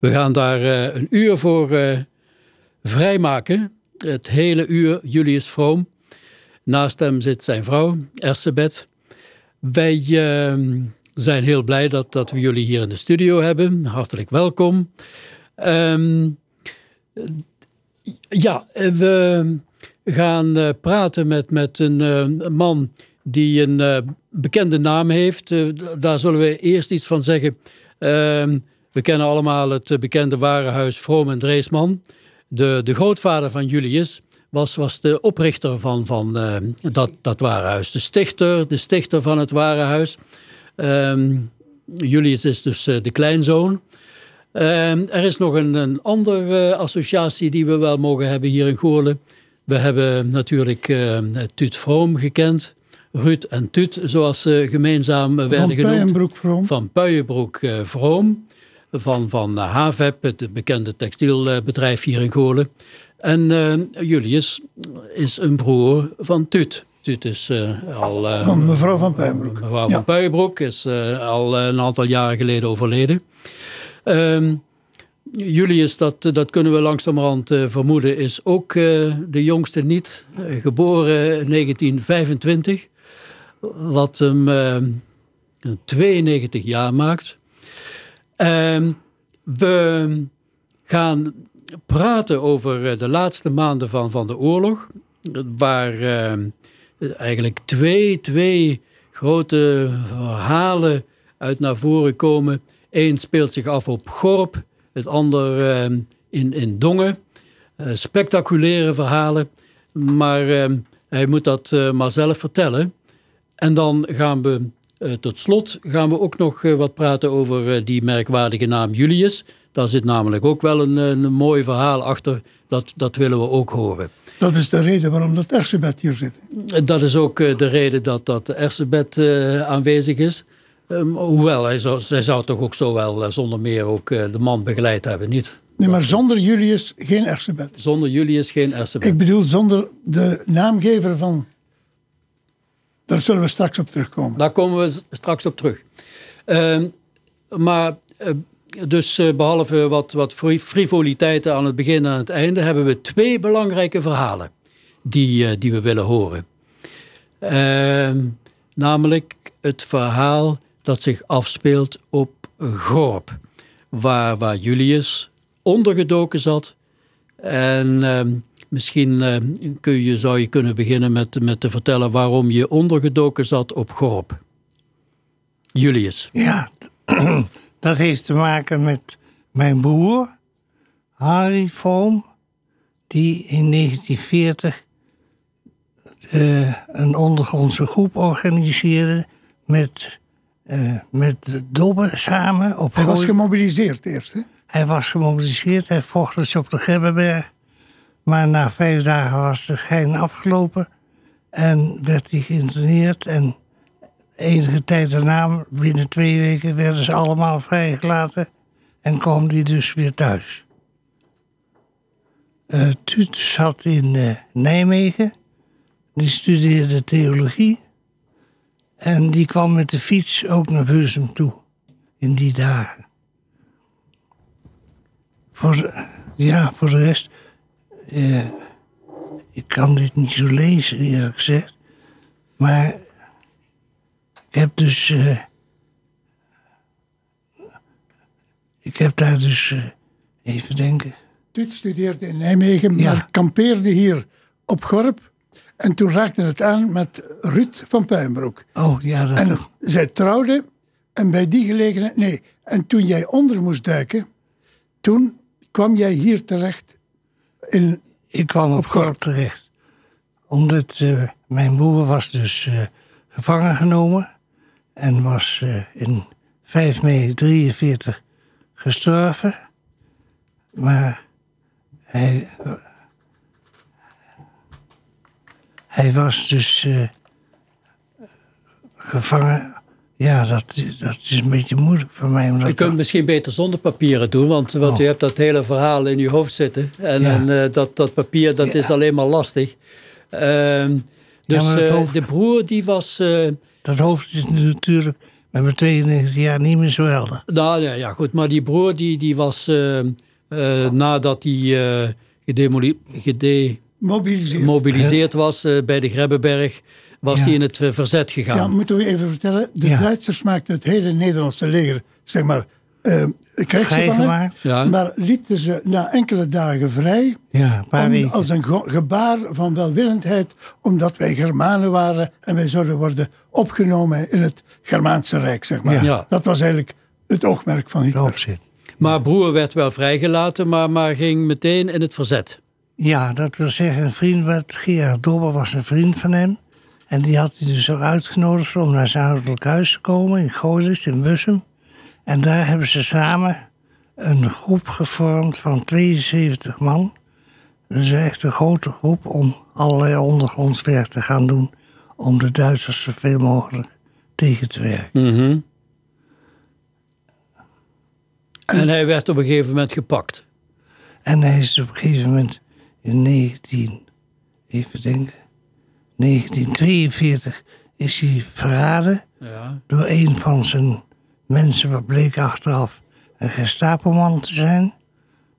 We gaan daar eh, een uur voor uh, vrijmaken. Het hele uur Julius Vroom. Naast hem zit zijn vrouw, Ersebet. Wij ehm, zijn heel blij dat, dat we jullie hier in de studio hebben. Hartelijk welkom. Ehm, ja, we gaan praten met, met een man die een bekende naam heeft. daar zullen we eerst iets van zeggen. Ehm, we kennen allemaal het bekende warenhuis Vroom en Dreesman. De, de grootvader van Julius was, was de oprichter van, van dat, dat warenhuis. De stichter, de stichter van het warenhuis. Um, Julius is dus de kleinzoon. Uh, er is nog een, een andere associatie die we wel mogen hebben hier in Goorlen. We hebben natuurlijk uh, Tuut Vroom gekend. Ruud en Tuut, zoals ze gemeenzaam werden van genoemd. Vroom. Van Puijenbroek Vroom. Van, van HAVEP, het bekende textielbedrijf hier in Goorlen. En Julius is een broer van Tuut. Tuut is al... van mevrouw van Puijenbroek. Mevrouw ja. van Puijenbroek is al een aantal jaren geleden overleden. Um, Julius, dat, dat kunnen we langzamerhand uh, vermoeden, is ook uh, de jongste niet. Uh, geboren 1925, wat hem 92 jaar maakt. Ehm, we gaan praten over de laatste maanden van, van de oorlog. Waar eigenlijk twee, twee grote verhalen uit naar voren komen Eén speelt zich af op Gorp, het ander ehm, in, in Dongen. Uh, spectaculaire verhalen, maar ehm, hij moet dat uh, maar zelf vertellen. En dan gaan we uh, tot slot gaan we ook nog wat praten over die merkwaardige naam Julius. Daar zit namelijk ook wel een, een mooi verhaal achter. Dat, dat willen we ook horen. Dat is de reden waarom dat Ersebed hier zit. Dat is ook de reden dat dat Ersebed aanwezig is. Um, hoewel, hij zou, zij zou toch ook zo wel zonder meer ook de man begeleid hebben, niet? Nee, maar zonder Julius geen Ersebet. Zonder Julius geen Ersebet. Ik bedoel, zonder de naamgever van... Daar zullen we straks op terugkomen. Daar komen we straks op terug. Uh, maar eh, dus behalve wat, wat frivoliteiten aan het begin en aan het einde... hebben we twee belangrijke verhalen die, die we willen horen. Ehm, namelijk het verhaal dat zich afspeelt op Gorp, waar, waar Julius ondergedoken zat. En ehm, misschien ehm, kun je, zou je kunnen beginnen met, met te vertellen waarom je ondergedoken zat op Gorp. Julius. Ja, dat heeft te maken met mijn broer, Harry Vroom, die in 1940 uh, een ondergrondse groep organiseerde met uh, met Dobbe samen. Op hij was gemobiliseerd eerst, hè? Hij was gemobiliseerd, hij vocht dus op de Gebbenberg. Maar na vijf dagen was de gein afgelopen. En werd hij geïnterneerd. En enige tijd daarna, binnen twee weken, werden ze allemaal vrijgelaten. En kwam hij dus weer thuis. Uh, zat in uh, Nijmegen. Die studeerde theologie. En die kwam met de fiets ook naar Heusum toe. In die dagen. Voor ja, voor de rest. Eh, ik kan dit niet zo lezen, eerlijk gezegd. Maar ik heb dus. Eh, ik heb daar dus. Uh, even denken. Tuut studeerde in Nijmegen, maar kampeerde hier op Gorp. En toen raakte het aan met Ruud van Puinbroek. Oh, ja, dat En zij trouwden. En bij die gelegenheid... Nee, en toen jij onder moest duiken... Toen kwam jij hier terecht in... Ik kwam op, Gorp terecht. Omdat uh, mijn broer was dus uh, gevangen genomen. En was uh, in 5 mei 43 gestorven. Maar hij hij was dus gevangen. Ja, dat, dat is een beetje moeilijk voor mij. je kunt misschien beter zonder papieren doen, want, want oh. u hebt dat hele verhaal in uw hoofd zitten. En, en uh, dat, dat papier dat is alleen maar lastig. Uh, dus ja, hoofd, de broer die was... dat hoofd is natuurlijk met mijn 92 jaar niet meer zo helder. Nou ja, ja, goed. Maar die broer die, die was eh, eh, nadat hij eh gedemobiliseerd was eh, bij de Grebbeberg, was Ja. hij in het eh, verzet Ja, gegaan. moeten we even vertellen. De Ja. Duitsers maakten het hele Nederlandse leger, zeg maar, eh krijgsgevangen. Ja. Maar lieten ze na enkele dagen vrij. Ja, een paar om- weken. als een gebaar van welwillendheid, omdat wij Germanen waren en wij zouden worden opgenomen in het Germaanse Rijk, zeg maar. Ja. Ja. Dat was eigenlijk het oogmerk van Hitler. Erop zit. Maar broer werd wel vrijgelaten, maar, maar ging meteen in het verzet. Ja, dat wil zeggen, een vriend met Gerard Dobber was een vriend van hem. En die had hij dus ook uitgenodigd om naar zijn ouderlijk huis te komen in Gooilis, in Bussum. En daar hebben ze samen een groep gevormd van 72 man. Dus echt een grote groep om allerlei ondergrondswerk te gaan doen. Om de Duitsers zoveel mogelijk tegen te werken. Mhm. En hij werd op een gegeven moment gepakt. En hij is op een gegeven moment in 19, even denken, 1942 is hij verraden Ja. door een van zijn mensen, wat bleek achteraf een Gestapo-man te zijn.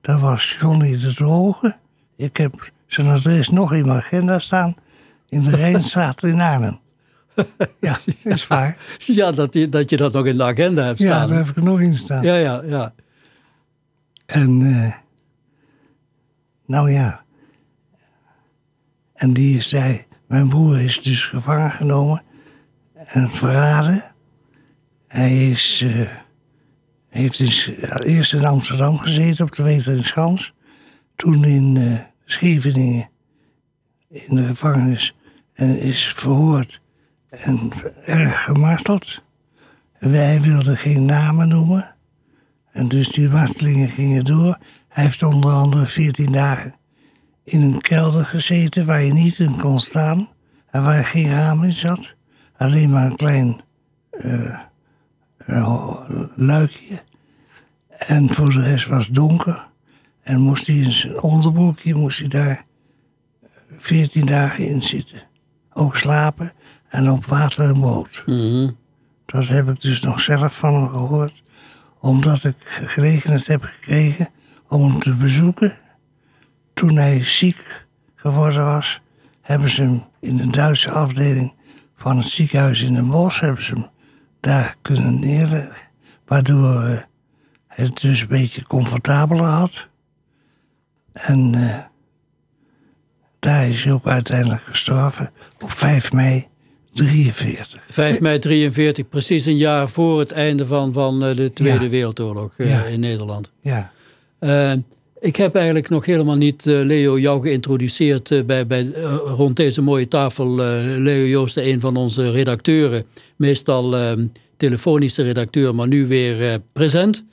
Dat was Johnny de Droge. Ik heb zijn adres nog in mijn agenda staan in de Rijnstraat in Arnhem. Ja, dat is waar. Ja, dat, je- dat je dat nog in de agenda hebt Ja, staan. daar heb ik er nog in staan. ja, ja, ja. En, eh, nou ja. En die zei, mijn broer is dus gevangen genomen en verraden. Hij is, eh, heeft dus eerst in Amsterdam gezeten op de Weterschans. Toen in eh, Scheveningen in de gevangenis en is verhoord en erg gemarteld. Wij wilden geen namen noemen. En dus die martelingen gingen door. Hij heeft onder andere 14 dagen in een kelder gezeten waar je niet in kon staan. En waar geen raam in zat. Alleen maar een klein eh, eh, luikje. En voor de rest was het donker. En moest hij in zijn onderbroekje moest hij daar 14 dagen in zitten. Ook slapen en op water en brood. Mhm. Dat heb ik dus nog zelf van hem gehoord. Omdat ik gelegenheid heb gekregen om hem te bezoeken. Toen hij ziek geworden was, hebben ze hem in de Duitse afdeling van het ziekenhuis in Den Bosch hebben ze hem daar kunnen neerleggen. Waardoor eh, hij het dus een beetje comfortabeler had. En eh, daar is hij ook uiteindelijk gestorven op 5 mei 43. 5 mei 43, precies een jaar voor het einde van, van eh, de Tweede Ja. Wereldoorlog Ja. in Nederland. Ja. Ik heb eigenlijk nog helemaal niet, eh, Leo, jou geïntroduceerd eh, bij, bij, eh, rond deze mooie tafel. Leo Joosten, een van onze redacteuren. Meestal eh, telefonische redacteur, maar nu weer present.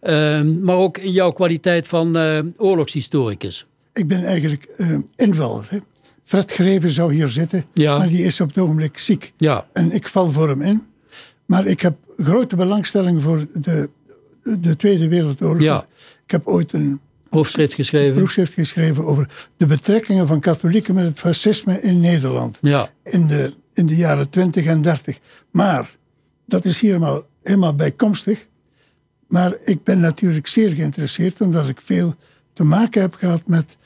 Eh, maar ook in jouw kwaliteit van oorlogshistoricus. Ik ben eigenlijk invaller. Hè. Fred Greven zou hier zitten, Ja. maar die is op het ogenblik ziek. Ja, En ik val voor hem in. Maar ik heb grote belangstelling voor de, de Tweede Wereldoorlog. Ja. Ik heb ooit een hoofdschrift geschreven. proefschrift geschreven over de betrekkingen van katholieken met het fascisme in Nederland. Ja, In de, in de jaren 20 en 30. Maar dat is hier helemaal, helemaal bijkomstig. Maar ik ben natuurlijk zeer geïnteresseerd omdat ik veel te maken heb gehad met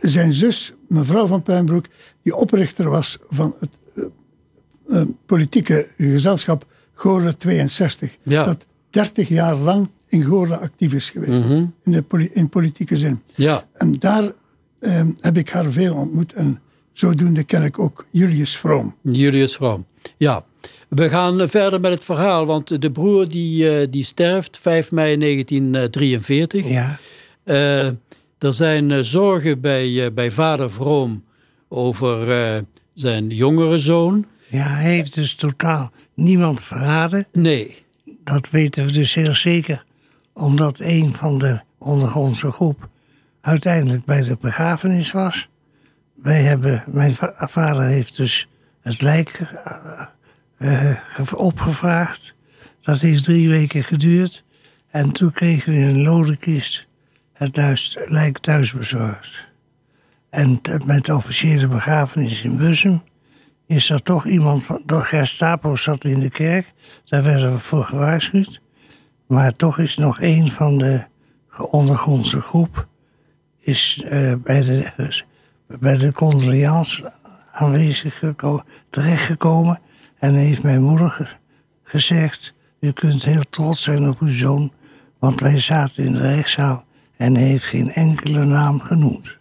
zijn zus, mevrouw van Puinbroek, die oprichter was van het eh, eh, politieke gezelschap Goorle 62. Ja. Dat 30 jaar lang in actief is geweest. in, de poli- in politieke zin. ja, En daar eh, heb ik haar veel ontmoet. En zodoende ken ik ook Julius Vroom. Julius Vroom. Ja, we gaan verder met het verhaal, want de broer die, eh, die sterft 5 mei 1943. Ja. Eh, er zijn eh, zorgen bij, eh, bij vader Vroom over eh, zijn jongere zoon. Ja, hij heeft dus totaal niemand verraden. Nee, Dat weten we dus heel zeker. Omdat een van de ondergrondse groep uiteindelijk bij de begrafenis was. Wij hebben, mijn va- vader heeft dus het lijk eh, eh, ge- opgevraagd. Dat heeft drie weken geduurd. En toen kregen we in een lode kist het lijk thuis bezorgd. En met de officiële begrafenis in Bussum is er toch iemand van de Gestapo zat in de kerk. Daar werden we voor gewaarschuwd. Maar toch is nog een van de ondergrondse groep is eh, bij de, bij de condoleance aanwezig geko- terechtgekomen. En heeft mijn moeder ge- gezegd: U kunt heel trots zijn op uw zoon, want wij zaten in de rechtszaal en hij heeft geen enkele naam genoemd.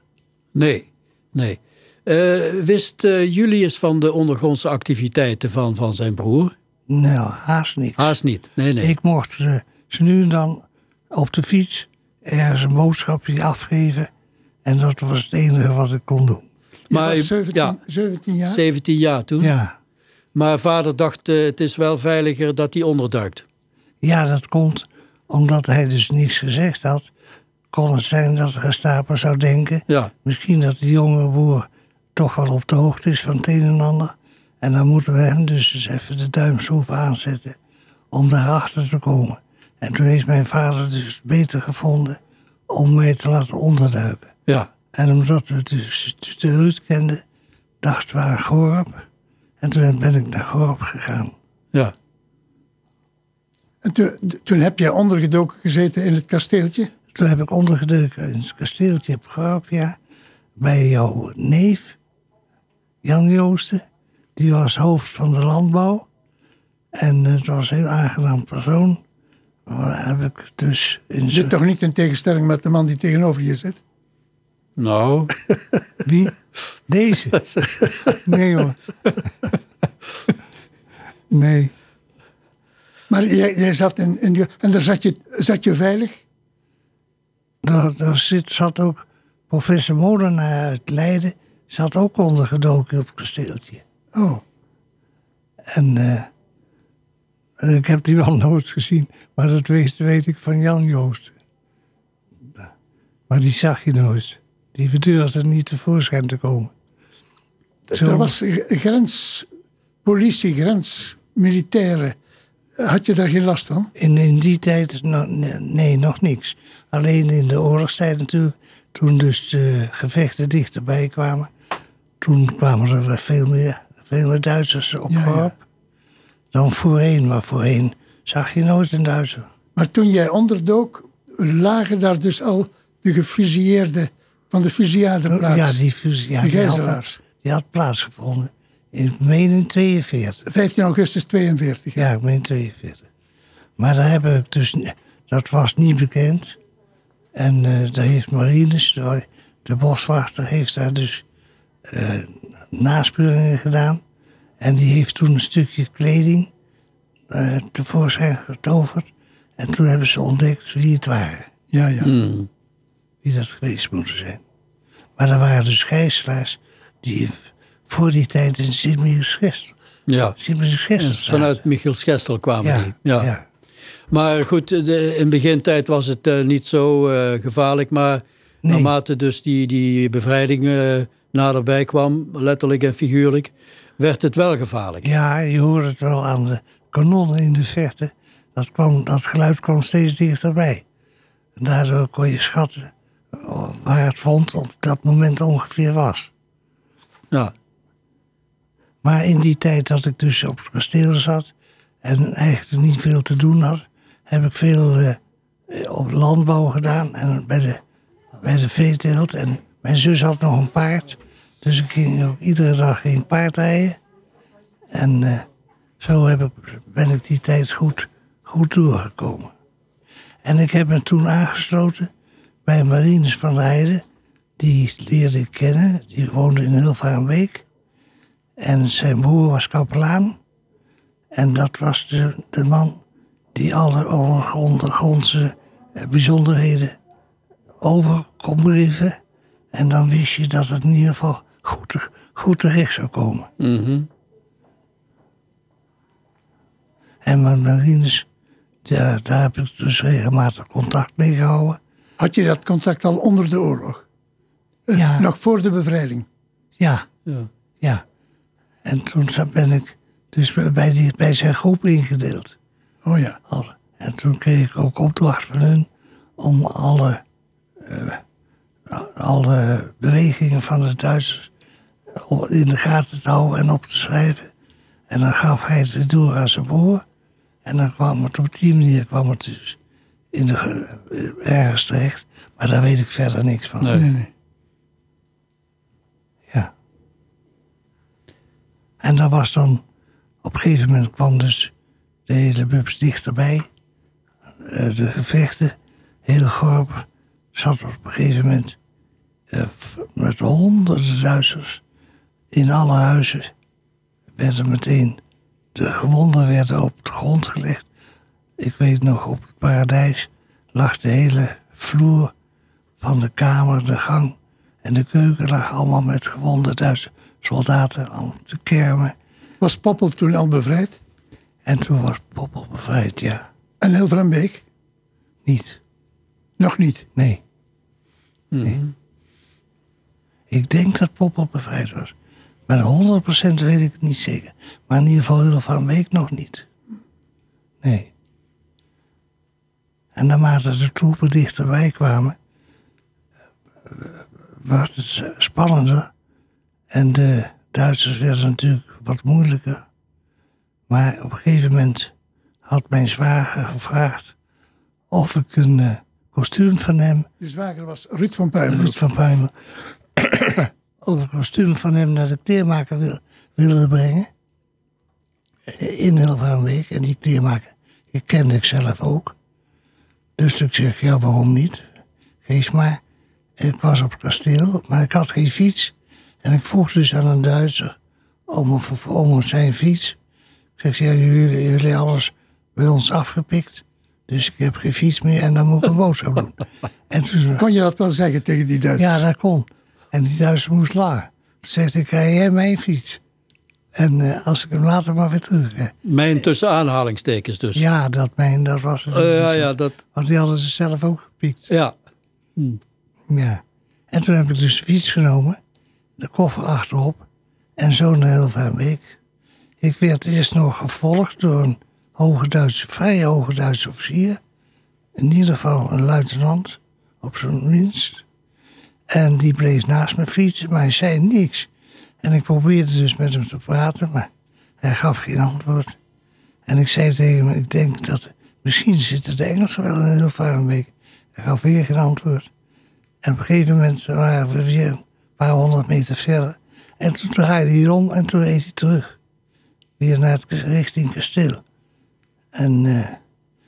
Nee, nee. Eh, wist eh, Julius van de ondergrondse activiteiten van, van zijn broer? Nou, haast niks. Haast niet. Nee, nee. Ik mocht ze, ze nu en dan op de fiets ergens een boodschapje afgeven. En dat was het enige wat ik kon doen. Je Maar was 17, ja. 17 jaar? 17 jaar toen. Ja, Maar vader dacht, eh, het is wel veiliger dat hij onderduikt. ja dat komt omdat hij dus niets gezegd had. Kon het zijn dat de Gestapo zou denken... Ja, misschien dat de jonge boer toch wel op de hoogte is van het een en ander. En dan moeten we hem dus eens even de duimschroef aanzetten om daarachter te komen. En toen heeft mijn vader dus beter gevonden om mij te laten onderduiken. ja, En omdat we dus de Ruud kenden, dachten we aan Gorp. En toen ben ik naar Gorp gegaan. ja. En toen, toen heb jij ondergedoken gezeten in het kasteeltje? Toen heb ik ondergedoken in het kasteeltje op Gorp, ja. Bij jouw neef, Jan Joosten. Die was hoofd van de landbouw. En het was een heel aangenaam persoon. Maar heb ik dus in Zit toch niet in tegenstelling met de man die tegenover je zit? Nou, Wie? Deze? Nee hoor. Nee. Maar jij, jij zat in, in die, en daar zat je, zat je veilig? Daar, daar zit, zat ook professor Molenaar uit Leiden. Zat ook ondergedoken op het kasteeltje. Oh, En eh, en ik heb die man nooit gezien. Maar dat weet, weet ik van Jan Joost. Maar die zag je nooit. Die durfde niet tevoorschijn te komen. Zo. er was grens, politie, grensmilitairen. Had je daar geen last van? In, in die tijd, no- nee, nee, nog niks. Alleen in de oorlogstijd natuurlijk. Toen dus de gevechten dichterbij kwamen. Toen kwamen er veel meer, veel meer Duitsers op Ja, ja. Dan voorheen, maar voorheen zag je nooit een Duitser. Maar toen jij onderdook, lagen daar dus al de gefusilleerden van de fusillade Ja, die fusie, ja, de die, had, gijzelaars. die had plaatsgevonden. In, ik meen in 42. 15 augustus 42. Ja, ik meen 42. Maar daar heb ik dus, dat was niet bekend. En eh daar heeft Marines, de, de boswachter, heeft daar dus naspeuringen gedaan. En die heeft toen een stukje kleding eh, tevoorschijn getoverd. En toen hebben ze ontdekt wie het waren. Ja, ja. hmm, Wie dat geweest moeten zijn. Maar er waren dus gijzelaars die voor die tijd in Sint-Michiels-Gestel ja. Vanuit Michiel Schestel kwamen ja, die. ja. Ja. Maar goed, de, in begintijd was het eh, niet zo eh, gevaarlijk. Maar Nee. naarmate dus die, die bevrijding eh, naderbij kwam, letterlijk en figuurlijk, werd het wel gevaarlijk. Ja, je hoort het wel aan de kanonnen in de verte. Dat, kwam, dat geluid kwam steeds dichterbij. En daardoor kon je schatten oh, waar het front op dat moment ongeveer was. Ja, Maar in die tijd dat ik dus op het kasteel zat en eigenlijk niet veel te doen had, heb ik veel eh, op landbouw gedaan en bij de, bij de veeteelt. En mijn zus had nog een paard, dus ik ging ook iedere dag ging paard rijden. En eh, zo heb ik, ben ik die tijd goed, goed doorgekomen. En ik heb me toen aangesloten bij Marines van der Heijden. Die leerde ik kennen, die woonde in Hilvarenbeek. En zijn broer was kapelaan. En dat was de, de man die alle ondergrondse eh, bijzonderheden over kon brieven. En dan wist je dat het in ieder geval goed, goed terecht zou komen. mhm. En met marines, daar, daar heb ik dus regelmatig contact mee gehouden. Had je dat contact al onder de oorlog? Eh, Ja. Nog voor de bevrijding? Ja, ja. ja. En toen ben ik dus bij, die, bij zijn groep ingedeeld. Oh ja. En toen kreeg ik ook opdracht van hun om alle, eh, alle bewegingen van de Duitsers in de gaten te houden en op te schrijven. En dan gaf hij het weer door aan zijn broer. En dan kwam het op die manier kwam het dus in de, ergens terecht. Maar daar weet ik verder niks van. Nee. Nee, nee. Ja. En dat was dan, op een gegeven moment kwam dus de hele bubs dichterbij. Eh, de gevechten, heel Gorp zat op een gegeven moment eh, met honderden Duitsers in alle huizen. Werden meteen, de gewonden werden op de grond gelegd. Ik weet nog, op het paradijs lag de hele vloer van de kamer, de gang en de keuken lag allemaal met gewonde Duitse soldaten aan te kermen. Was Poppel toen al bevrijd? En toen was Poppel bevrijd, ja. En Hilverenbeek? Niet, Nog niet. nee. nee. Ik denk dat Poppel bevrijd was. Maar 100% weet ik het niet zeker. Maar in ieder geval heel van week nog niet. Nee. En naarmate de troepen dichterbij kwamen, eh, werd het spannender. En de Duitsers werden natuurlijk wat moeilijker. Maar op een gegeven moment had mijn zwager gevraagd of ik een eh, kostuum van hem De zwager was Ruud van Puimen. Ruud van Puimen over een kostuum van hem naar de kleermaker wil, wilde brengen. In Hilvarenbeek. En die kleermaker, die kende ik zelf ook. Dus ik zeg, ja, waarom niet? Geef maar. En ik was op het kasteel, maar ik had geen fiets. En ik vroeg dus aan een Duitser om, om zijn fiets. Ik zeg, ja, jullie, jullie alles bij ons afgepikt. Dus ik heb geen fiets meer en dan moet ik een boodschap doen. En toen, Kon je dat wel zeggen tegen die Duitsers? ja, dat kon. En die Duitser moest lachen. Toen zegt ik, krijg jij mijn fiets? En eh, als ik hem later maar weer terug. Mijn tussen aanhalingstekens dus. Ja, dat, mijn, dat was het. Eh, ja, ja, dat, Want die hadden ze zelf ook gepiekt. ja. Ja. En toen heb ik dus de fiets genomen. De koffer achterop. En zo naar Hilvarenbeek. Ik werd eerst nog gevolgd door een hoge Duitse, vrij hoge Duitse officier. In ieder geval een luitenant, op zijn minst. En die bleef naast me fietsen, maar hij zei niks. En ik probeerde dus met hem te praten, maar hij gaf geen antwoord. En ik zei tegen hem, ik denk dat misschien zitten de Engelsen wel in Hilvarenbeek. Hij gaf weer geen antwoord. En op een gegeven moment waren we weer een paar honderd meter verder. En toen draaide hij om en toen reed hij terug. Weer naar het richting kasteel. En eh,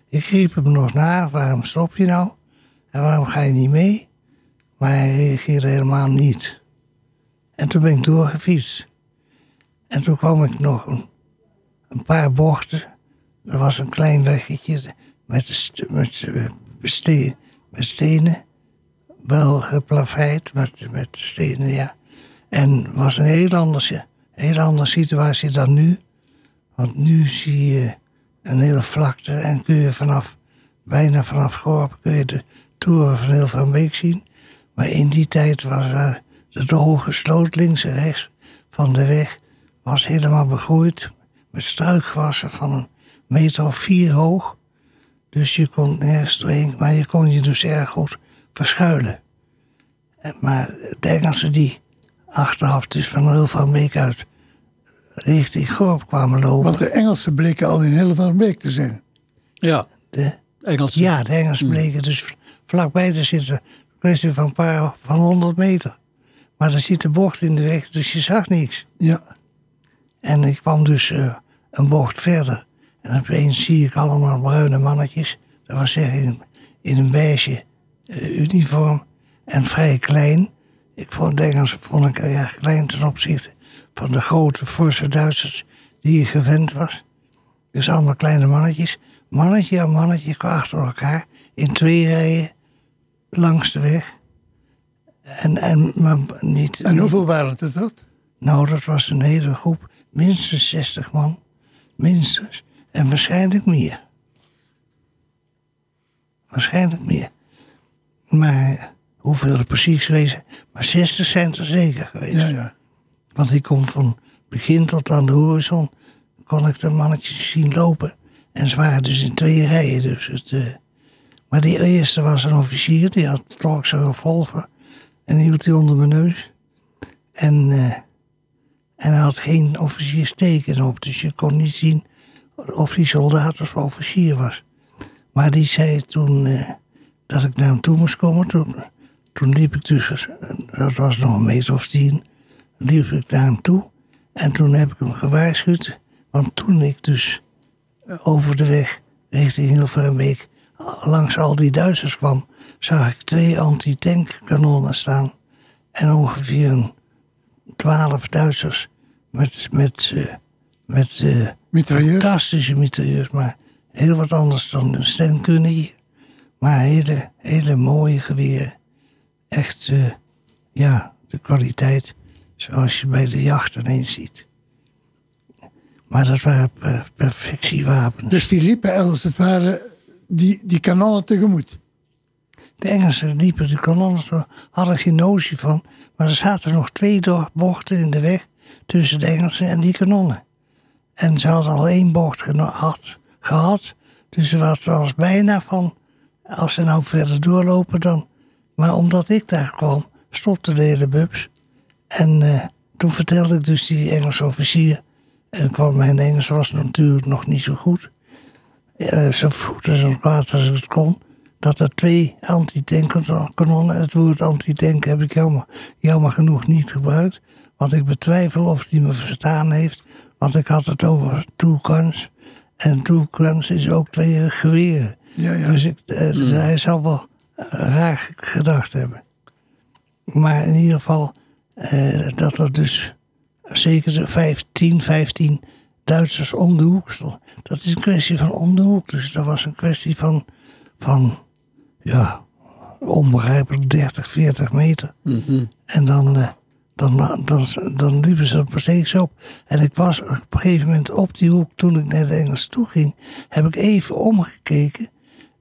ik riep hem nog na, waarom stop je nou? En waarom ga je niet mee? Maar hij reageerde helemaal niet. En toen ben ik doorgefietst. En toen kwam ik nog een, paar bochten. Er was een klein weggetje met, met, eh, met stenen wel geplaveid met, met stenen, ja. En was een heel andere, heel andere situatie dan nu. Want nu zie je een hele vlakte en kun je vanaf, bijna vanaf Gorp, kun je de toren van Hilvarenbeek zien. Maar in die tijd was eh, de droge sloot links en rechts van de weg was helemaal begroeid met struikgewassen van een meter of vier hoog. Dus je kon nergens doorheen, maar je kon je dus erg goed verschuilen. En- Maar de Engelsen die achteraf dus van Hilvarenbeek uit richting Gorp kwamen lopen. Want de Engelsen bleken al in Hilverenbeek te zijn. Ja, De, Engelse. ja, de Engelsen bleken dus vlakbij te zitten. Kwestie van een paar van 100 meter. Maar er zit een bocht in de weg, dus je zag niks. Ja. En ik kwam dus eh, een bocht verder. En opeens zie ik allemaal bruine mannetjes. Dat was zeggen in, in een beige eh, uniform. En vrij klein. Ik vond de Engelsen vond ik erg klein ten opzichte van de grote, forse Duitsers die je gewend was. Dus allemaal kleine mannetjes. Mannetje aan mannetje achter elkaar. In twee rijen langs de weg. En, en maar niet, En hoeveel waren het dat? nou, dat was een hele groep, minstens 60 man. Minstens. En waarschijnlijk meer. Waarschijnlijk meer. Maar hoeveel er precies geweest zijn. Maar 60 zijn er zeker geweest. Ja, ja. Want ik kon van begin tot aan de horizon... kon ik de mannetjes zien lopen. En ze waren dus in twee rijen. Dus het, eh, maar die eerste was een officier. Die had trok zijn revolver. En hield die onder mijn neus. En... eh, En hij had geen officiersteken op, dus je kon niet zien of die soldaat of officier was. Maar die zei toen eh, dat ik naar hem toe moest komen. Toen, liep ik dus, dat was nog een meter of tien, liep ik naar hem toe. En toen heb ik hem gewaarschuwd. Want toen ik dus over de weg richting Hilverenbeek langs al die Duitsers kwam, zag ik twee anti-tankkanonnen staan. En ongeveer twaalf Duitsers met, met, uh, met uh, fantastische mitrailleurs. Maar heel wat anders dan een Stenkundige. Maar hele, hele mooie geweren. Echt, uh, ja, de kwaliteit zoals je bij de jacht ineens ziet. Maar dat waren perfectiewapens. Dus die liepen als het ware die, die kanonnen tegemoet? De Engelsen liepen de kanonnen, hadden geen notie van. Maar er zaten nog twee bochten in de weg tussen de Engelsen en die kanonnen. En ze hadden al één bocht gehad, gehad. Dus het was bijna van, als ze nou verder doorlopen dan. Maar omdat ik daar kwam, stopte de hele bubs. En uh, toen vertelde ik dus die Engelse officier. En kwam mijn Engels was natuurlijk nog niet zo goed. Uh, zo voet en zo kwaad als het kon. Dat er twee antitankkanonnen, het woord antitank heb ik jammer, jammer genoeg niet gebruikt. Want ik betwijfel of hij me verstaan heeft. Want ik had het over two guns. En two guns is ook twee geweren. Ja, ja. Dus ik, uh, hij zal wel raar gedacht hebben. Maar in ieder geval, uh, dat er dus zeker 15, 15 Duitsers om de hoek stonden. Dat is een kwestie van om de hoek. Dus dat was een kwestie van, van ja, onbegrijpelijk 30, 40 meter. Mm -hmm. En dan, uh, dan, dan, dan liepen ze er steeds op. En ik was op een gegeven moment op die hoek, toen ik naar de Engels toe ging, heb ik even omgekeken.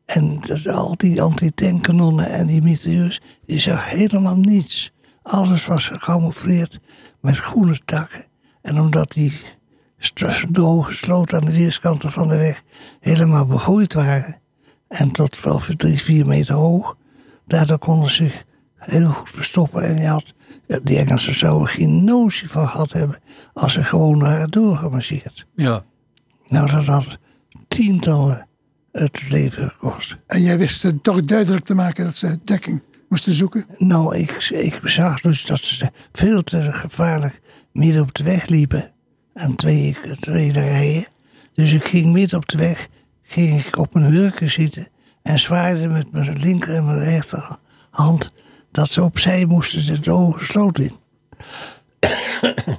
En dat, al die antitankanonnen en die mitrailleurs, die zag helemaal niets. Alles was gecamoufleerd met groene takken. En omdat die droge sloten aan de weerskanten van de weg helemaal begroeid waren. En tot wel drie, vier meter hoog. Daardoor konden ze zich heel goed verstoppen. En je had, die Engelsen zouden geen notie van gehad hebben als ze gewoon waren doorgemarcheerd. Ja. Nou, dat had tientallen het leven gekost. En jij wist het toch duidelijk te maken dat ze dekking moesten zoeken? Nou, ik, ik zag dus dat ze veel te gevaarlijk midden op de weg liepen. Aan twee, twee rijen. Dus ik ging midden op de weg ging ik op een hurken zitten en zwaaide met mijn linker en mijn rechterhand dat ze opzij moesten de ogen gesloten in.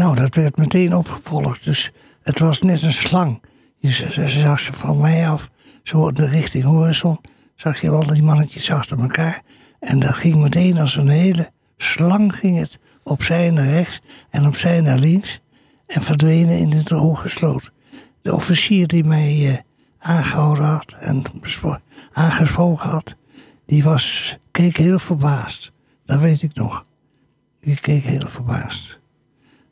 nou, dat werd meteen opgevolgd. Dus het was net een slang. Je zag ze van mij af, zo de richting horizon, zag je al die mannetjes achter elkaar. En dat ging meteen als een hele slang ging het opzij naar rechts en opzij naar links. En verdwenen in de hoge sloot. De officier die mij uh, aangehouden had en aangesproken had, die was, keek heel verbaasd. Dat weet ik nog. Die keek heel verbaasd.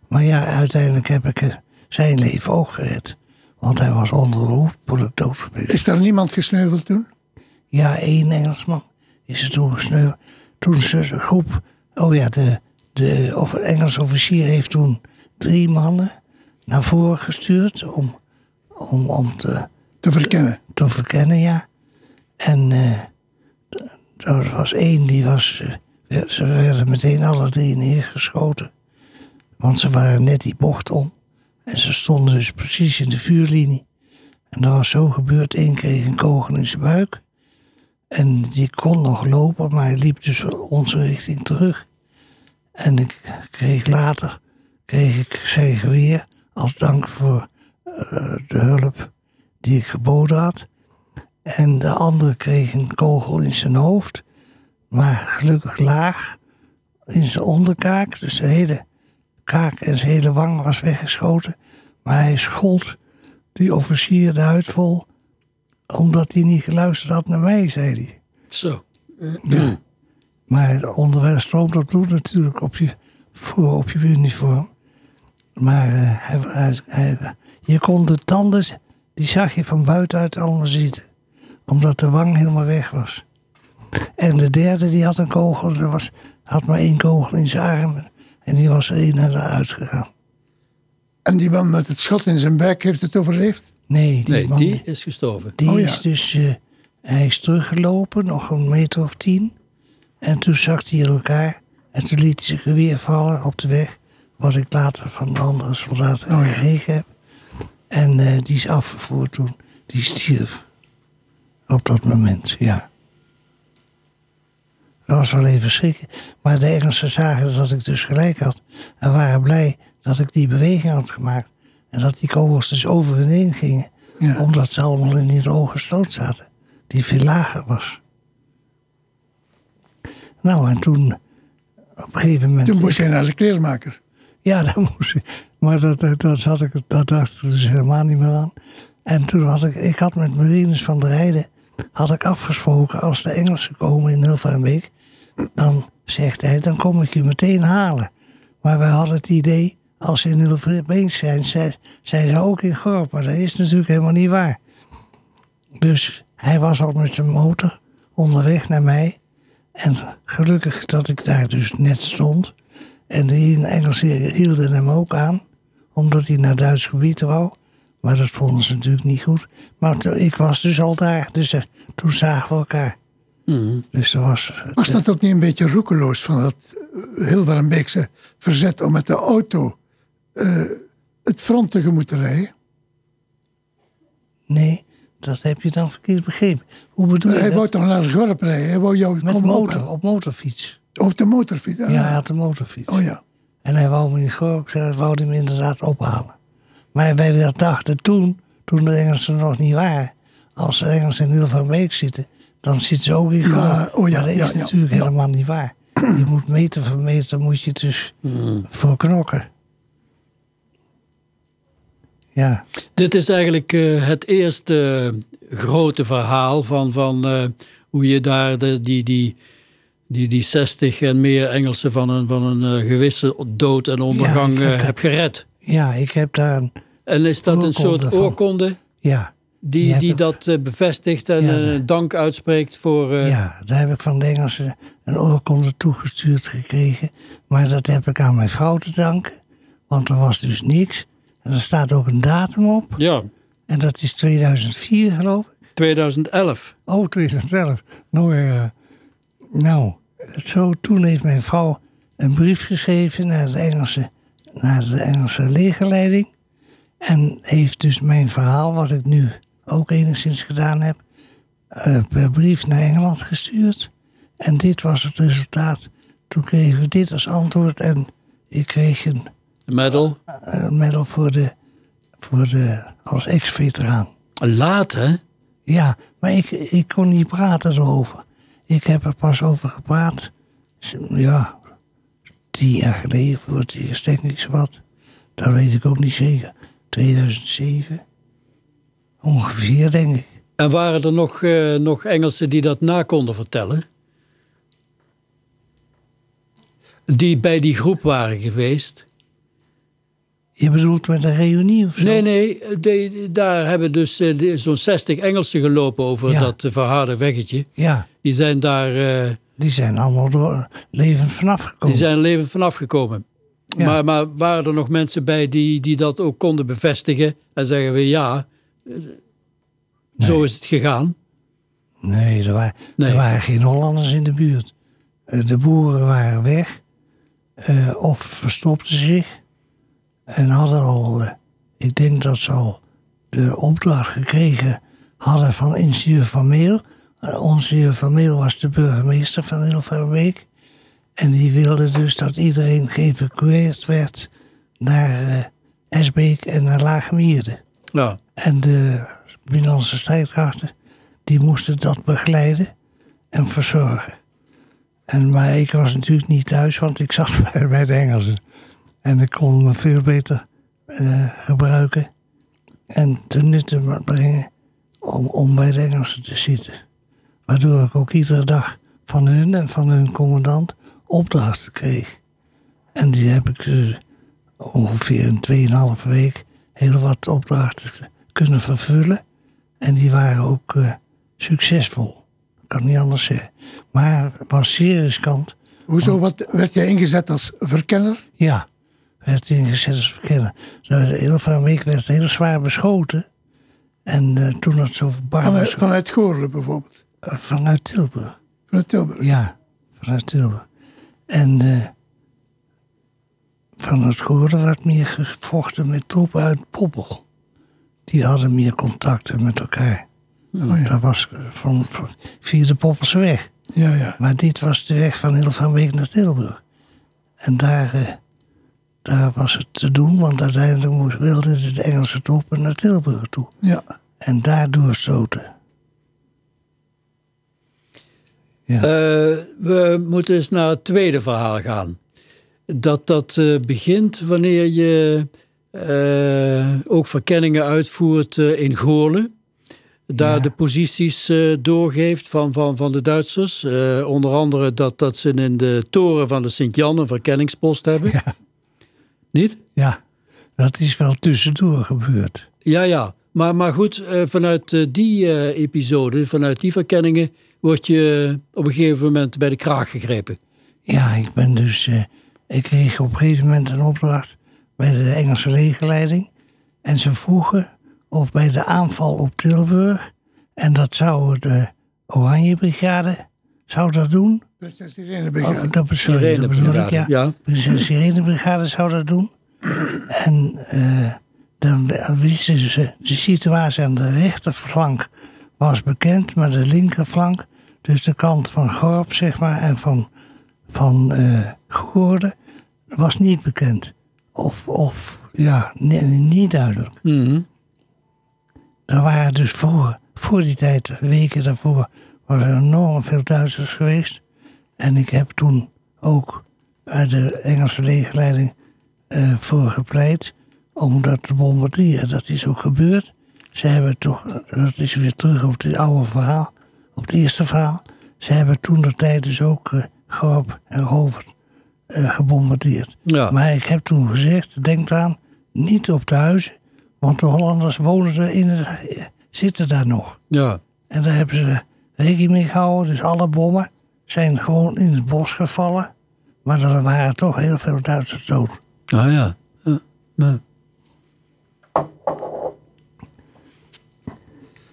Maar ja, uiteindelijk heb ik zijn leven ook gered. Want hij was onder de voor de dood geweest. Is er niemand gesneuveld toen? Ja, één Engelsman is er toen gesneuveld. Toen ze de groep, oh ja, de, de of Engelse officier heeft toen drie mannen naar voren gestuurd om, om, om te, te verkennen. Te, te verkennen, ja. En uh, er was één die was, uh, ze werden meteen alle drie neergeschoten. Want ze waren net die bocht om. En ze stonden dus precies in de vuurlinie. En dat was zo gebeurd. Eén kreeg een kogel in zijn buik. En die kon nog lopen, maar hij liep dus onze richting terug. En ik kreeg later kreeg ik zijn geweer als dank voor uh, de hulp die ik geboden had. En de andere kreeg een kogel in zijn hoofd, maar gelukkig laag in zijn onderkaak. Dus de hele kaak en zijn hele wang was weggeschoten. Maar hij schold die officier de huid vol, omdat hij niet geluisterd had naar mij, zei hij. Zo. Ja. Maar onderwijs stroomt dat bloed natuurlijk op je, voor, op je uniform. Maar uh, hij, hij, hij, je kon de tanden, die zag je van buitenuit allemaal zitten. Omdat de wang helemaal weg was. En de derde die had een kogel, er was, had maar één kogel in zijn arm. En die was er en eruit gegaan. En die man met het schot in zijn buik heeft het overleefd? Nee, die Nee, man die is gestorven. die Oh, ja. is dus... eh, hij is teruggelopen, nog een meter of tien. En toen zag hij in elkaar. En toen liet hij zijn geweer vallen op de weg. Wat ik later van de andere soldaten Oh, gekregen heb. En eh, die is afgevoerd toen. Die stierf. Op dat moment, ja. Dat was wel even schrikken. Maar de Engelsen zagen dat ik dus gelijk had. En waren blij dat ik die beweging had gemaakt. En dat die kogels dus over en heen gingen. Ja. Omdat ze allemaal in die ogen stoot zaten. Die veel lager was. Nou, en toen... Op een gegeven moment... Toen moest jij naar de kleermaker. Ja, dat moest ik. Maar dat, dat, dat, had ik, dat dacht ik dus helemaal niet meer aan. En toen had ik, ik had met Marines van der Heijden, had ik afgesproken, als de Engelsen komen in Hilvarenbeek, dan zegt hij, dan kom ik je meteen halen. Maar wij hadden het idee, als ze in Hilvarenbeek zijn, zijn, zijn ze ook in Gorp. Maar dat is natuurlijk helemaal niet waar. Dus hij was al met zijn motor onderweg naar mij. En gelukkig dat ik daar dus net stond. En de Engelsen hielden hem ook aan, omdat hij naar Duits gebied wou. Maar dat vonden ze natuurlijk niet goed. Maar ik was dus al daar, dus eh, toen zagen we elkaar. Dus dat was... eh, Was dat ook niet een beetje roekeloos van dat eh, Hilvarenbeekse verzet om met de auto eh, het front tegemoet te rijden? Nee, dat heb je dan verkeerd begrepen. Hoe bedoel je Hij dat? wou toch naar het dorp rijden? Hij wou jou Met motor, op motorfiets. Op de motorfiets? Ah. Ja, hij had een motorfiets. Oh ja. En hij wou me in Gorp, dat wou hij me inderdaad ophalen. Maar wij dachten toen, toen de Engelsen nog niet waren, als de Engelsen in Hilvarenbeek zitten, dan zitten ze ook in Gorp. Ja, oh ja, maar dat ja, is ja, natuurlijk helemaal niet waar. Je moet meter voor meter moet je dus voor knokken. Ja, Dit is eigenlijk eh, het eerste grote verhaal van, van eh, hoe je daar de, die, die, die, die 60 en meer Engelsen van een, van een eh, gewisse dood en ondergang Ja, heb hebt gered. ja ik heb daar een, En is dat een soort van. oorkonde ja, die, Die ik- dat bevestigt en Ja, dank uitspreekt voor... ja, daar heb ik van de Engelsen een oorkonde toegestuurd gekregen. Maar dat heb ik aan mijn vrouw te danken, want er was dus niks. En er staat ook een datum op. ja, En dat is 2004, geloof ik. 2011. Oh, 2011. Nou, eh, nou zo, toen heeft mijn vrouw een brief geschreven naar de Engelse, naar de Engelse legerleiding. En heeft dus mijn verhaal, wat ik nu ook enigszins gedaan heb, eh, per brief naar Engeland gestuurd. En dit was het resultaat. Toen kregen we dit als antwoord en ik kreeg een Medal. eh, medal voor de, voor de, als ex-veteraan. Laat, hè? Ja, maar ik, ik kon niet praten erover. Ik heb er pas over gepraat. Ja, tien jaar geleden voor het eerst, denk ik wat. Dat weet ik ook niet zeker. 2007. Ongeveer, denk ik. En waren er nog, eh, nog Engelsen die dat na konden vertellen? Die bij die groep waren geweest? Je bedoelt met een reunie of zo? Nee, nee, de- daar hebben dus eh, zo'n 60 Engelsen gelopen over Ja. dat eh, verharde weggetje. Ja, Die zijn daar eh, die zijn allemaal door levend vanaf gekomen. die zijn levend vanaf gekomen. Ja. Maar, maar waren er nog mensen bij die, die dat ook konden bevestigen en zeggen we ja, zo is het gegaan? Nee, er waren, Nee. er waren geen Hollanders in de buurt. De boeren waren weg of verstopten zich en hadden al, eh, ik denk dat ze al de opdracht gekregen hadden van ingenieur Van Meel. Uh, onze ingenieur Van Meel was de burgemeester van Hilvarenbeek. En die wilde dus dat iedereen geëvacueerd werd naar eh, Esbeek en naar Laagemierde. Ja. En de binnenlandse strijdkrachten, die moesten dat begeleiden en verzorgen. En, maar ik was natuurlijk niet thuis, want ik zat bij, bij de Engelsen. En ik kon me veel beter eh, gebruiken en te brengen om, om bij de Engelsen te zitten. Waardoor ik ook iedere dag van hun en van hun commandant opdrachten kreeg. En die heb ik eh, ongeveer in 2,5 week heel wat opdrachten kunnen vervullen. En die waren ook eh, succesvol. Ik kan niet anders zeggen. Maar het was zeer riskant, Hoezo wat, werd jij ingezet als verkenner? Ja, werd ingezet als verkenner. Nou, heel veel week werd heel zwaar beschoten. En eh, toen dat zo verbarmd Vanuit, vanuit Goorlen bijvoorbeeld. uh, vanuit Tilburg. Vanuit Tilburg. Ja, vanuit Tilburg. En eh van het Goorden werd meer gevochten met troepen uit Poppel. Die hadden meer contacten met elkaar. Oh ja. Dat was eh, van, van, via de Poppelse weg. Ja, ja. Maar dit was de weg van Hilvaanbeek naar Tilburg. En daar, eh, daar was het te doen, want uiteindelijk moest, wilden de Engelse troepen naar Tilburg toe. ja. En daar doorstoten. Ja. Eh, we moeten eens naar het tweede verhaal gaan. Dat dat eh, begint wanneer je eh, ook verkenningen uitvoert eh, in Goorlen. Daar Ja. de posities eh, doorgeeft van, van, van de Duitsers. Eh, onder andere dat, dat ze in de toren van de Sint-Jan een verkenningspost hebben. Ja. Niet? ja, dat is wel tussendoor gebeurd. Ja, ja. Maar, maar goed, eh, vanuit eh, die eh, episode, vanuit die verkenningen, word je op een gegeven moment bij de kraag gegrepen. Ja, ik ben dus. ik kreeg op een gegeven moment een opdracht bij de Engelse legerleiding. En ze vroegen of bij de aanval op Tilburg. En dat zou de Oranje Brigade zou dat doen. Prinses Oh, dat, sorry, Sirene dat bedoel ik, Brigade, ja. ja. Dus de Sirene Brigade zou dat doen. En eh, dan wisten ze, de situatie aan de rechterflank was bekend, maar de linkerflank, dus de kant van Gorp, zeg maar, en van, van eh Goorden, was niet bekend. Of, of ja, nee, niet duidelijk. Mhm. Er waren dus voor, voor die tijd, weken daarvoor, waren er enorm veel Duitsers geweest. En ik heb toen ook uit de Engelse legerleiding eh, voor gepleit om dat te bombarderen. Dat is ook gebeurd. Ze hebben toch, dat is weer terug op het oude verhaal, op het eerste verhaal. Ze hebben toen de tijd dus ook Gorp en Rovert eh, gebombardeerd. Ja. Maar ik heb toen gezegd, denk aan, niet op de huizen. Want de Hollanders wonen er in zitten daar nog. ja. En daar hebben ze rekening mee gehouden. Dus alle bommen zijn gewoon in het bos gevallen. Maar er waren toch heel veel Duitsers dood. Ah ja. Ja. ja.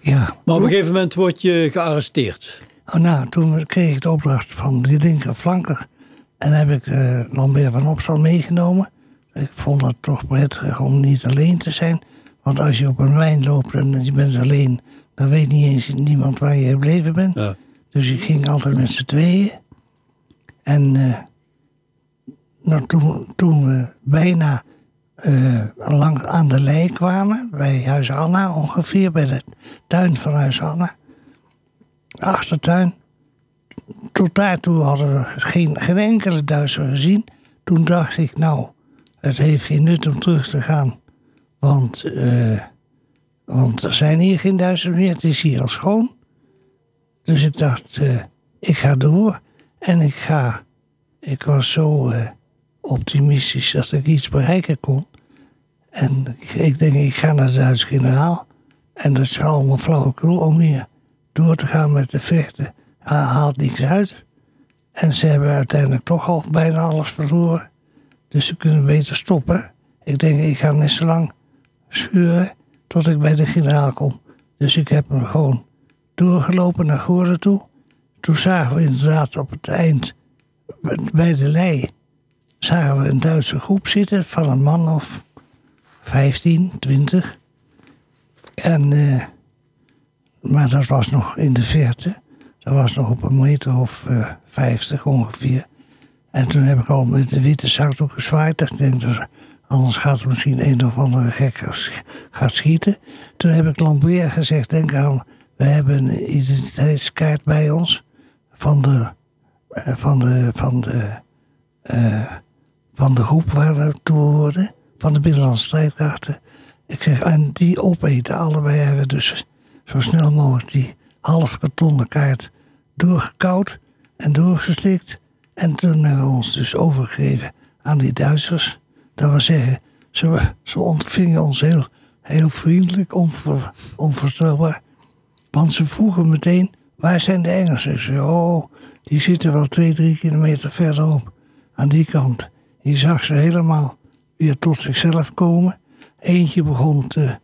Ja. Maar op een gegeven moment word je gearresteerd. Oh, nou, toen kreeg ik de opdracht van die linkerflanker. En heb ik eh, Lambert van Opstal meegenomen. Ik vond het toch prettig om niet alleen te zijn. Want als je op een wijn loopt en je bent alleen... dan weet niet eens niemand waar je gebleven bent. Ja. Dus ik ging altijd met z'n tweeën. En eh, nou, toen, toen we bijna eh, lang aan de lei kwamen, bij Huis Anna ongeveer, bij de tuin van Huis Anna, achtertuin. Tot daartoe hadden we geen, geen enkele Duitser gezien. Toen dacht ik, nou, het heeft geen nut om terug te gaan. Want, eh, want er zijn hier geen Duitsers meer, het is hier al schoon. Dus ik dacht, eh, ik ga door. En ik ga. Ik was zo eh, optimistisch dat ik iets bereiken kon. En ik, denk, ik ga naar de Duitse generaal. En dat is allemaal flauwekul om hier door te gaan met de vechten. Ha- haalt niks uit. En ze hebben uiteindelijk toch al bijna alles verloren. Dus ze kunnen beter stoppen. Ik denk, ik ga net zo lang schuren tot ik bij de generaal kom. Dus ik heb hem gewoon doorgelopen naar Goorden toe. Toen zagen we inderdaad op het eind, bij de lei, zagen we een Duitse groep zitten van een man of 15, 20. En, eh, maar dat was nog in de verte. Dat was nog op een meter of eh 50 ongeveer. En toen heb ik al met de witte zakdoek gezwaaid. Ik anders gaat er misschien een of andere gek gaat schieten. Toen heb ik Lambert gezegd, denk aan, we hebben een identiteitskaart bij ons. Van de, eh, van de, van de, eh, van de groep waar we toe hoorden. Van de Binnenlandse strijdkrachten. Ik zeg, en die opeten. Allebei hebben we dus zo snel mogelijk die half kartonnen kaart doorgekauwd en doorgeslikt. En toen hebben we ons dus overgegeven aan die Duitsers. Dat wil zeggen, ze, ontvingen ons heel, heel vriendelijk, onver, onvoorstelbaar. Want ze vroegen meteen, waar zijn de Engelsen? Ik zei, oh, die zitten wel twee, drie kilometer verderop. Aan die kant. Je zag ze helemaal weer tot zichzelf komen. Eentje begon te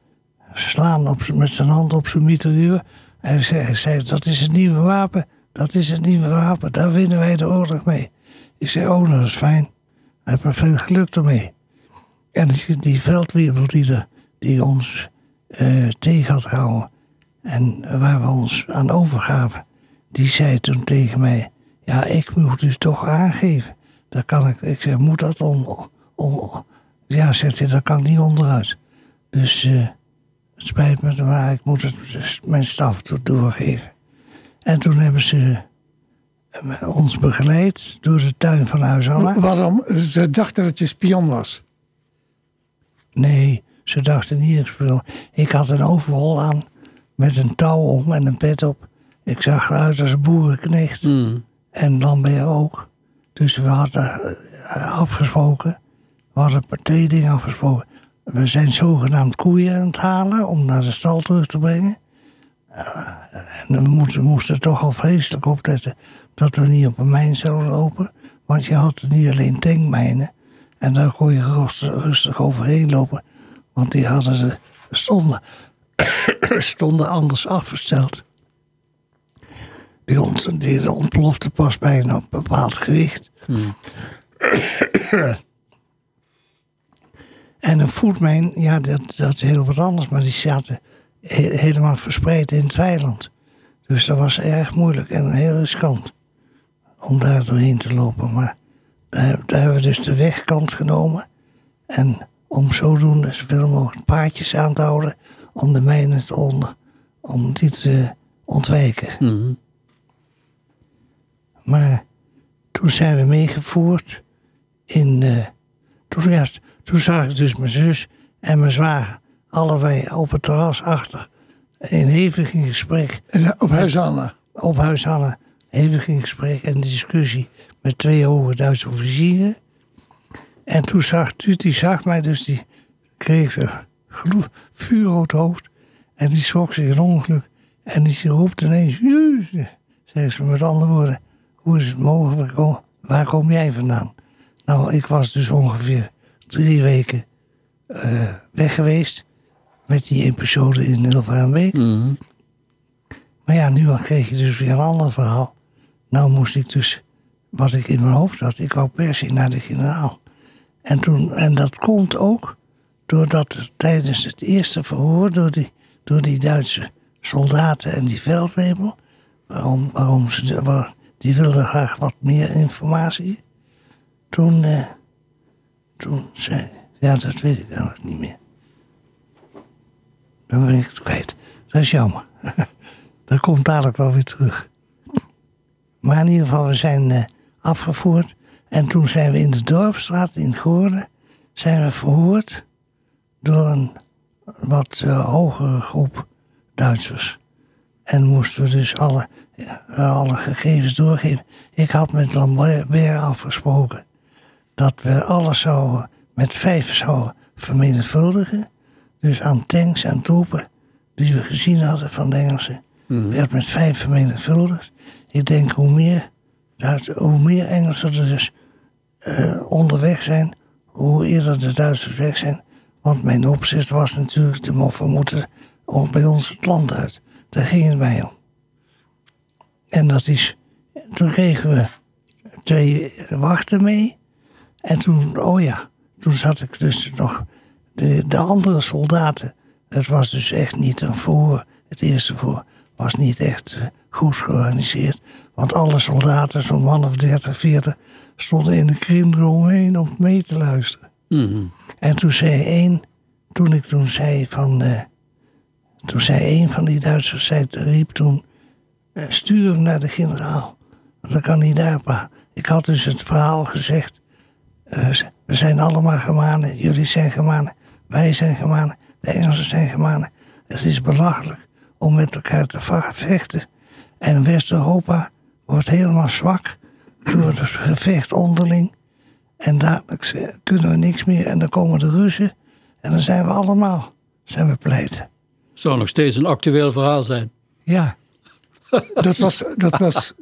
slaan op, met zijn hand op zijn mitrailleur. En hij zei, dat is het nieuwe wapen. Dat is het nieuwe wapen. Daar winnen wij de oorlog mee. Ik zei, oh, dat is fijn. Heeft er veel geluk ermee. En die, die die, die ons uh, tegen had gehouden. En waar we ons aan overgaven. Die zei toen tegen mij. Ja, ik moet u toch aangeven. Dat kan ik. Ik zeg, moet dat om. om ja, zegt hij, dat kan ik niet onderuit. Dus uh, het spijt me, maar ik moet het mijn staf doorgeven. En toen hebben ze eh, ons begeleid door de tuin van Huis Anna. Waarom? Ze dachten dat je spion was. Nee, ze dachten niet ik spion Ik had een overhol aan met een touw om en een pet op. Ik zag eruit als een boerenknecht. Mm. En Lambert ook. Dus we hadden eh, afgesproken. We hadden twee dingen afgesproken. We zijn zogenaamd koeien aan het halen om naar de stal terug te brengen. Uh, en we moesten, moesten toch al vreselijk opletten dat we niet op een mijn zouden lopen. Want je had niet alleen tankmijnen. En daar kon je rustig, rustig overheen lopen. Want die hadden ze stonden, stonden anders afgesteld. Die, ont, die ontplofte pas bij een bepaald gewicht. Hmm. en een voetmijn, ja, dat, dat is heel wat anders. Maar die zaten helemaal verspreid in het weiland. Dus dat was erg moeilijk en heel riskant om daar doorheen te lopen. Maar daar, daar hebben we dus de wegkant genomen. En om zodoende zoveel mogelijk paardjes aan te houden om de mijnen te onder, om die te ontwijken. Mhm. Maar toen zijn we meegevoerd in. Uh, toen, ja, toen zag ik dus mijn zus en mijn zwager allebei op het terras achter in hevig in gesprek. En op Huis Anna? Op Huis Anna. Hevig in gesprek en discussie met twee hoge Duitse officieren. En toen zag Tuti zag mij, dus die kreeg een vuurrood hoofd. En die schrok zich een ongeluk. En die roept ineens, Jezus, zegt ze met andere woorden. Hoe is het mogelijk? Waar kom jij vandaan? Nou, ik was dus ongeveer drie weken uh, weg geweest met die episode in Ilvaanbeek. Mm Maar ja, nu kreeg je dus weer een ander verhaal. Nou moest ik dus, wat ik in mijn hoofd had, ik wou per se naar de generaal. En, toen, en dat komt ook doordat tijdens het eerste verhoor door die, door die Duitse soldaten en die veldwebel, waarom, waarom ze, die wilden graag wat meer informatie. Toen, eh, toen zei, ja dat weet ik eigenlijk niet meer. Dan ben ik het kwijt. Dat is jammer. dat komt dadelijk wel weer terug. Maar in ieder geval, we zijn uh, afgevoerd. En toen zijn we in de Dorpstraat in Goorlen... zijn we verhoord door een wat uh, hogere groep Duitsers. En moesten we dus alle, uh, alle gegevens doorgeven. Ik had met Lambert afgesproken dat we alles zouden met vijf zouden vermenigvuldigen. Dus aan tanks en troepen die we gezien hadden van de Engelsen, mm werd met vijf vermenigvuldigd. Ik denk hoe meer, hoe meer Engelsen er dus uh, onderweg zijn, hoe eerder de Duitsers weg zijn. Want mijn opzet was natuurlijk, de moffen moeten bij ons het land uit. Daar ging het mij om. En dat is, toen kregen we twee wachten mee. En toen, oh ja, toen zat ik dus nog de, de andere soldaten. Het was dus echt niet een voor. Het eerste voor was niet echt uh, goed georganiseerd. Want alle soldaten, zo'n man of 30, 40, stonden in de kring eromheen om mee te luisteren. Mm En toen zei één, toen ik toen zei van. Uh, toen zei een van die Duitsers, zei, riep toen. Uh, stuur hem naar de generaal. Dan kan hij daar praten. Ik had dus het verhaal gezegd. we zijn allemaal gemanen, jullie zijn gemanen. Wij zijn gemanen, de Engelsen zijn gemanen. Het is belachelijk om met elkaar te vechten. En West-Europa wordt helemaal zwak door het gevecht onderling. En dadelijk kunnen we niks meer. En dan komen de Russen. En dan zijn we allemaal zijn we pleiten. Zou nog steeds een actueel verhaal zijn. Ja. Dat was, dat was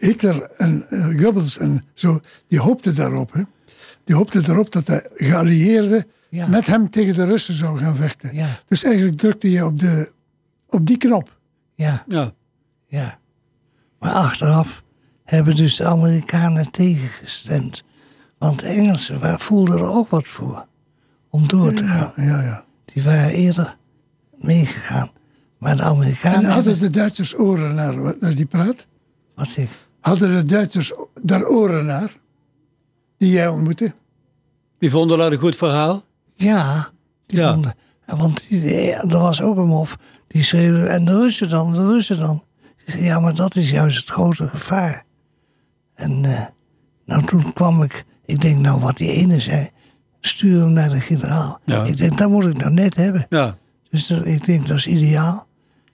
Hitler en uh, Goebbels en zo, die hoopten daarop. Hè. Die hoopten erop dat de geallieerden Ja. met hem tegen de Russen zouden gaan vechten. Ja. Dus eigenlijk drukte je op, de, op die knop. Ja, Ja. ja. Maar achteraf hebben dus de Amerikanen tegengestemd. Want de Engelsen voelden er ook wat voor om door te gaan. Ja, ja, ja. Die waren eerder meegegaan. Maar de Amerikanen. En hadden de Duitsers oren naar, naar die praat? Wat zeg Hadden de Duitsers daar oren naar? Die jij ontmoette? Die vonden dat een goed verhaal. Ja, die Ja. vonden. Want die- er was ook een mof die schreeuwde. En de Russen dan, de Russen dan. Ja, maar dat is juist het grote gevaar. En eh, nou, toen kwam ik. Ik denk, nou, wat die ene zei. Stuur hem naar de generaal. Ja. Ik denk, dat moet ik nou net hebben. Ja. Dus dat- ik denk, dat is ideaal.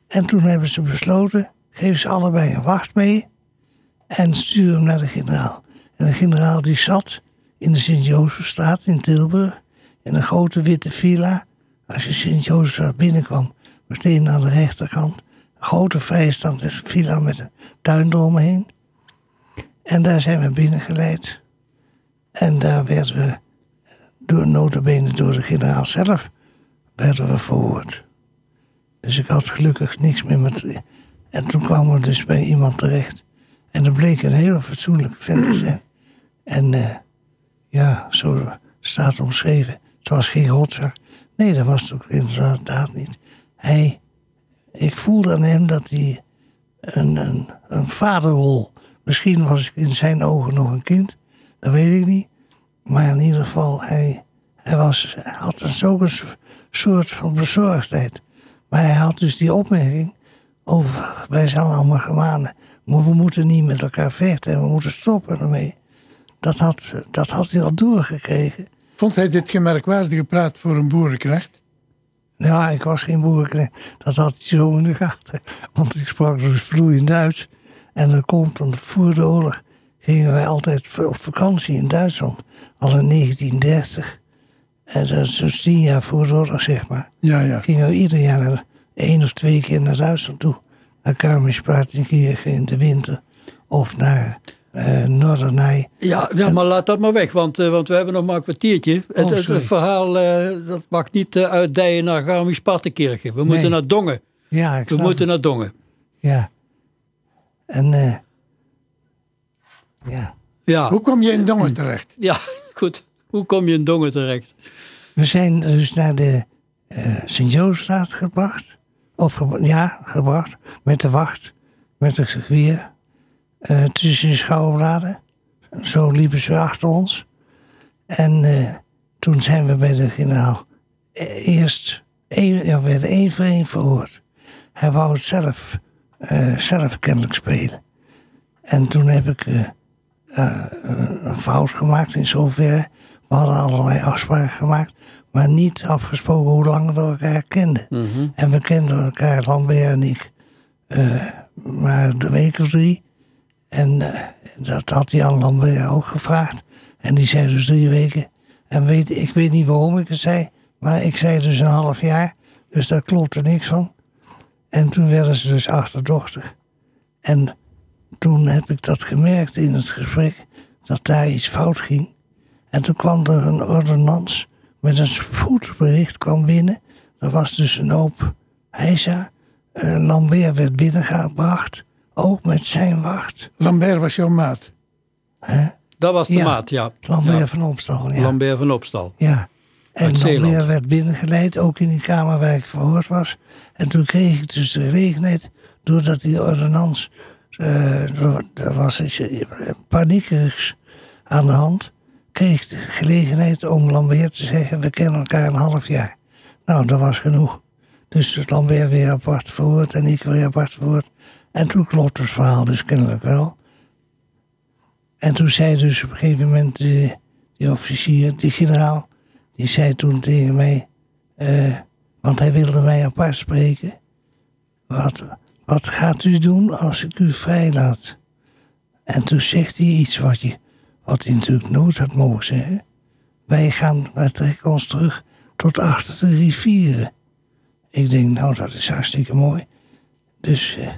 En toen hebben ze besloten, geef ze allebei een wacht mee en stuur hem naar de generaal. En de generaal die zat in de Sint-Jozefstraat in Tilburg, in een grote witte villa. Als je Sint-Jozefstraat binnenkwam, meteen aan de rechterkant, een grote vrijstaande villa met een tuin eromheen. En daar zijn we binnengeleid. En daar werden we, door notabene door de generaal zelf, werden we verhoord. Dus ik had gelukkig niks meer met... En toen kwamen we dus bij iemand terecht. En dat bleek een heel fatsoenlijk vent te zijn. En eh, ja, zo staat omschreven. Het was geen rotzak. Nee, dat was het ook inderdaad niet. Hij, ik voelde aan hem dat hij een, een, een vaderrol... Misschien was ik in zijn ogen nog een kind. Dat weet ik niet. Maar in ieder geval, hij, hij, was, had een zo'n soort van bezorgdheid. Maar hij had dus die opmerking over, wij zijn allemaal gemanen, maar we moeten niet met elkaar vechten en we moeten stoppen ermee. Dat had, dat had hij al doorgekregen. Vond hij dit gemerkwaardige praat voor een boerenknecht? Ja, ik was geen boerenknecht. Dat had hij zo in de gaten. Want ik sprak dus vloeiend Duits. En dat komt, want voor de oorlog gingen wij altijd op vakantie in Duitsland. Al in 1930. En dat is dus tien jaar voor de oorlog, zeg maar. Ja, ja. Gingen we ieder jaar naar- één of twee keer naar Duitsland toe. Naar Garmisch-Partenkirchen in de winter. Of naar eh Norderney. Ja, ja, maar laat dat maar weg, want, eh, want we hebben nog maar een kwartiertje. Het, het, sorry. het verhaal eh, dat mag niet eh, uitdijen naar Garmisch-Partenkirchen. We moeten naar Dongen. Ja, ik We snap moeten het. naar Dongen. Ja. En eh ja. Ja, Hoe kom je in Dongen terecht? ja, goed. Hoe kom je in Dongen terecht? We zijn dus naar de eh Sint-Joosstraat gebracht. Of ja, gebracht. Met de wacht. Met het geweer. Eh, tussen de. Zo liepen ze achter ons. En eh, toen zijn we bij de generaal eh, eerst één, ja, we werden één voor één verhoord. Hij wou het zelf, zelf kennelijk spelen. En toen heb ik een fout gemaakt in zoverre. We hadden allerlei afspraken gemaakt, maar niet afgesproken hoe lang we elkaar kenden. En we kenden elkaar, Lambert en ik, maar de week of drie. En eh, dat had hij aan Lambert ook gevraagd. En die zei dus drie weken. En weet, ik weet niet waarom ik het zei, maar ik zei dus een half jaar. Dus daar klopte niks van. En toen werden ze dus achterdochtig. En toen heb ik dat gemerkt in het gesprek, dat daar iets fout ging. En toen kwam er een ordonnans met een spoedbericht kwam binnen. Er was dus een hoop heisa. Eh, Lambert werd binnengebracht, ook met zijn wacht. Lambert was jouw maat. Hè? Dat was de Ja. maat, ja. Lambert Ja. van Opstal, ja. Lambert van Opstal. Ja. En Uit Zeeland. Lambert werd binnengeleid, ook in die kamer waar ik verhoord was. En toen kreeg ik dus de gelegenheid, doordat die ordonnans... eh, door- er was iets eh, paniekerigs aan de hand... kreeg ik de gelegenheid om Lambert te zeggen... we kennen elkaar een half jaar. Nou, dat was genoeg. Dus het Lambert weer apart verhoord en ik weer apart verhoord. En toen klopt het verhaal dus kennelijk wel. En toen zei dus op een gegeven moment die, officier, die generaal, die zei toen tegen mij, eh, want hij wilde mij apart spreken. Wat, wat gaat u doen als ik u vrijlaat? En toen zegt hij iets wat, je, wat hij natuurlijk nooit had mogen zeggen. Wij gaan, wij trekken ons terug tot achter de rivieren. Ik denk, nou, dat is hartstikke mooi. Dus eh,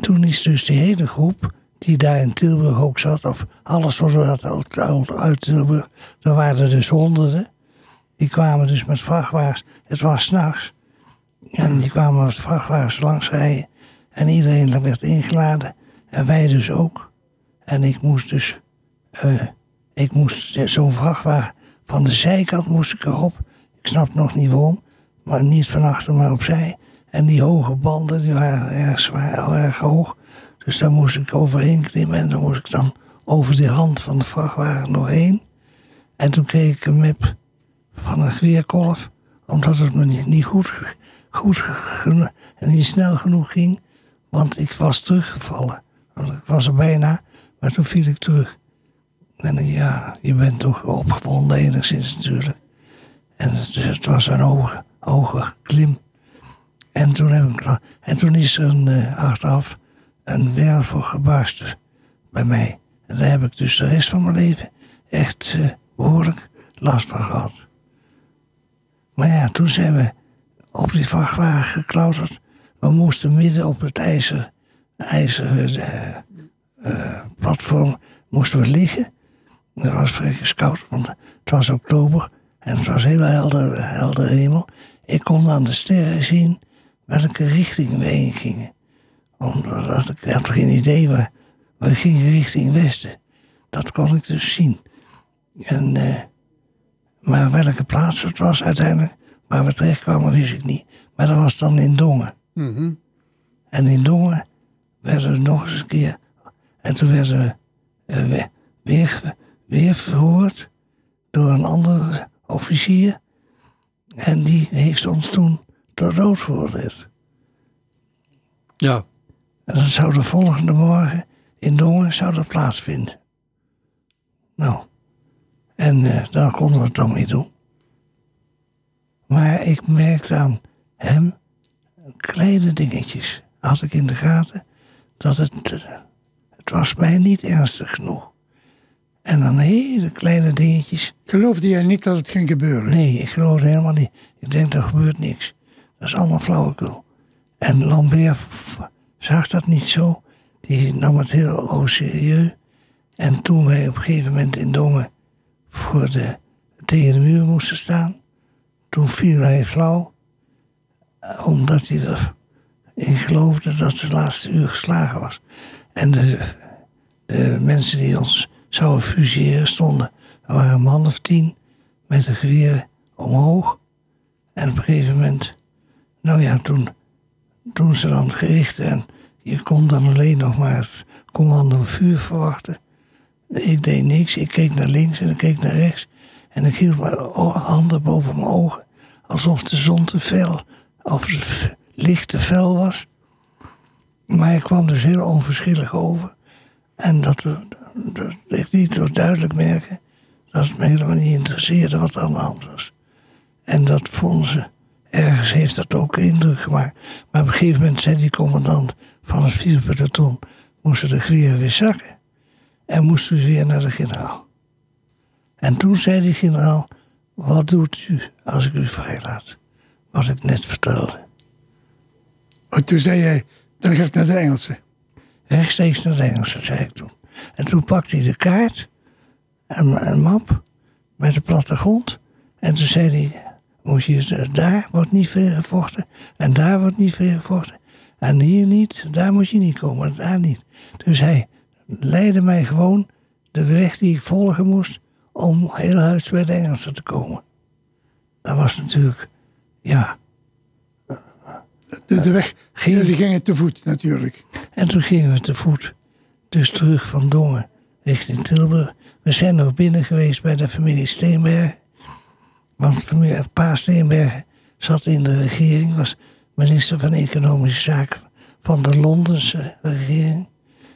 toen is dus die hele groep die daar in Tilburg ook zat, of alles wat uit, uit, uit Tilburg, er waren er dus honderden. Die kwamen dus met vrachtwagens, het was s'nachts. En die kwamen met vrachtwagens langs rijden. En iedereen werd ingeladen. En wij dus ook. En ik moest dus, uh, ik moest zo'n vrachtwagen, van de zijkant moest ik erop. Ik snap nog niet waarom, maar niet van achter, maar opzij. En die hoge banden, die waren erg zwaar, erg hoog. Dus daar moest ik overheen klimmen en dan moest ik dan over de hand van de vrachtwagen nog heen. En toen kreeg ik een mip van een geweerkolf, omdat het me niet goed, goed en niet snel genoeg ging. Want ik was teruggevallen. Ik was er bijna, maar toen viel ik terug. En ja, je bent toch opgewonden enigszins natuurlijk. En het, het was een hoge, hoge klim. En toen, ik, en toen is er een, uh, achteraf een wervel gebarsten bij mij. En daar heb ik dus de rest van mijn leven echt uh, behoorlijk last van gehad. Maar ja, toen zijn we op die vrachtwagen geklauterd. We moesten midden op het ijzer, ijzer uh, platform moesten we liggen. Dat was vrij koud, want het was oktober en het was heel helder, helder hemel. Ik kon aan de sterren zien welke richting we heen gingen. Omdat ik had geen idee waar. We gingen richting westen. Dat kon ik dus zien. En, uh, maar welke plaats het was uiteindelijk, waar we terecht kwamen, wist ik niet. Maar dat was dan in Dongen. Mhm. En in Dongen werden we nog eens een keer. En toen werden we uh, weer, weer verhoord door een andere officier. En die heeft ons toen tot dood veroordeeld. Ja. En dat zou de volgende morgen in Dongen zou dat plaatsvinden. Nou, en uh, daar konden we het dan mee doen. Maar ik merkte aan hem kleine dingetjes. Had ik in de gaten dat het, het was mij niet ernstig genoeg. En dan hele kleine dingetjes. Geloofde jij niet dat het ging gebeuren? Nee, ik geloofde helemaal niet. Ik denk, er gebeurt niks. Dat is allemaal flauwekul. En Lambert zag dat niet zo. Die nam het heel serieus. En toen wij op een gegeven moment in Dongen voor de, tegen de muur moesten staan, toen viel hij flauw, omdat hij erin geloofde dat het laatste uur geslagen was. En de, mensen die ons zouden fuseren stonden, er waren een man of tien met een geweer omhoog. En op een gegeven moment, nou ja, toen, toen ze dan gericht en je kon dan alleen nog maar het commando vuur verwachten. Ik deed niks. Ik keek naar links en ik keek naar rechts. En ik hield mijn handen boven mijn ogen. Alsof de zon te fel, of het licht te fel was. Maar ik kwam dus heel onverschillig over. En dat, dat ik niet zo duidelijk merken dat het me helemaal niet interesseerde wat er aan de hand was. En dat vonden ze, ergens heeft dat ook indruk gemaakt. Maar op een gegeven moment zei die commandant van het vierde peloton, moesten de geweren weer zakken. En moesten we weer naar de generaal. En toen zei die generaal, wat doet u als ik u vrijlaat? Wat ik net vertelde. En toen zei jij, dan ga ik naar de Engelse. Rechtstreeks naar de Engelse, zei ik toen. En toen pakte hij de kaart, en een map, met de plattegrond. En toen zei hij, moet je, daar wordt niet veel gevochten, en daar wordt niet veel gevochten. En hier niet, daar moet je niet komen, daar niet. Dus hij leidde mij gewoon de weg die ik volgen moest om heel huis bij de Engelsen te komen. Dat was natuurlijk, ja. De, de weg, ging, jullie gingen te voet natuurlijk. En toen gingen we te voet, dus terug van Dongen richting Tilburg. We zijn nog binnen geweest bij de familie Steenberg. Want familie, pa Steenberg zat in de regering, was minister van Economische Zaken van de Londense regering.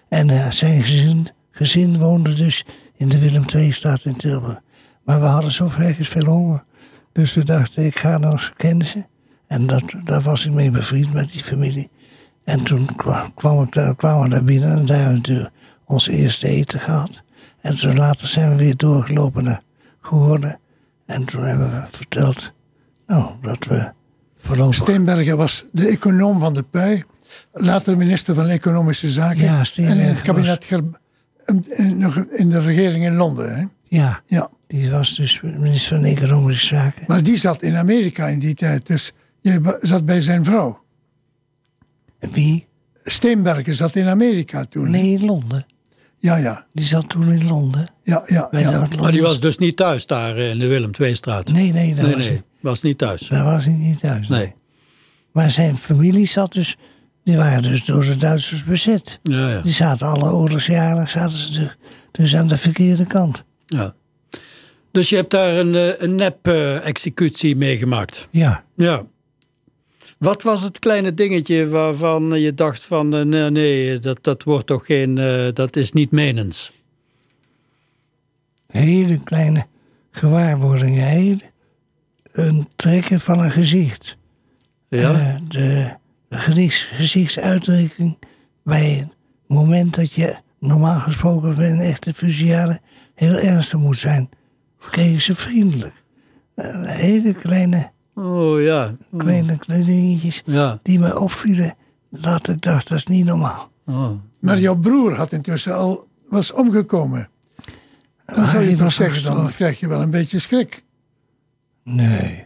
En uh, zijn gezin, gezin woonde dus in de Willem II-straat in Tilburg. Maar we hadden zo vreselijk veel honger. Dus we dachten, ik ga naar kennissen. En dat, daar was ik mee bevriend met die familie. En toen kwam, kwamen we daar binnen en daar hebben we ons eerste eten gehad. En toen later zijn we weer doorgelopen naar Goorden. En toen hebben we verteld nou, dat we Steenbergen was de econoom van de Pui. later minister van Economische Zaken. Ja, en in het kabinet nog in de regering in Londen. Hè? Ja, Ja. die was dus minister van Economische Zaken. Maar die zat in Amerika in die tijd. Dus je ba- zat bij zijn vrouw. Wie? Steenbergen zat in Amerika toen. Nee, in Londen. Ja, ja. Die zat toen in Londen. Ja, ja. Maar die was dus niet thuis daar in de Willem II-straat. Nee, nee, dat nee, was, nee, was niet thuis. daar was hij niet thuis. Nee. Maar zijn familie zat dus... Die waren dus door de Duitsers bezet. Ja, ja. Die zaten alle oorlogsjaren zaten ze dus- dus aan de verkeerde kant. ja. Dus je hebt daar een, eh, een nep-executie meegemaakt. Ja. Ja. Wat was het kleine dingetje waarvan je dacht van... eh, nee, nee dat, dat wordt toch geen... eh, dat is niet menens. Hele kleine gewaarwordingen. Hele, een trekken van een gezicht. Ja? Eh, de de gezichts- gezichtsuitdrukking bij het moment dat je normaal gesproken bij een echte fusiale heel ernstig moet zijn. Kregen ze vriendelijk. Eh, hele kleine, oh ja. kleine, kleine dingetjes Ja. die me opvielen. Dat ik dacht, dat is niet normaal. Oh. Maar jouw broer had intussen al, was omgekomen. Dan Ah, zou je toch zeggen, dan krijg je wel een beetje schrik. Nee.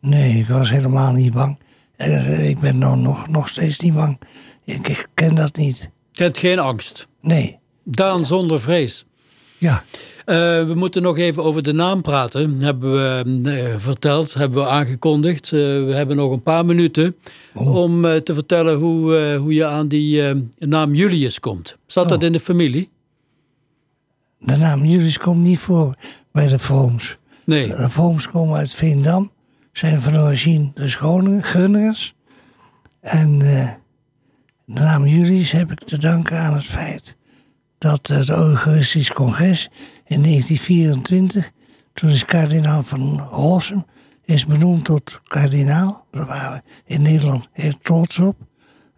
Nee, ik was helemaal niet bang. Eh, ik ben nou nog, nog steeds niet bang. Ik, ik ken dat niet. Kent geen angst. Nee. Daan zonder vrees. Ja. Eh, we moeten nog even over de naam praten. Hebben we eh, verteld, hebben we aangekondigd. Eh, we hebben nog een paar minuten om eh, te vertellen hoe, hoe je aan die naam Julius komt. Zat dat Oh. in de familie? De naam Julius komt niet voor bij de Vrooms. Nee. De Vrooms komen uit Veendam. Zijn van origine de Groningers. En de naam Julius heb ik te danken aan het feit dat het Eucharistisch Congres in 1924, toen is kardinaal van Rossum, is benoemd tot kardinaal. Daar waren we in Nederland heel trots op.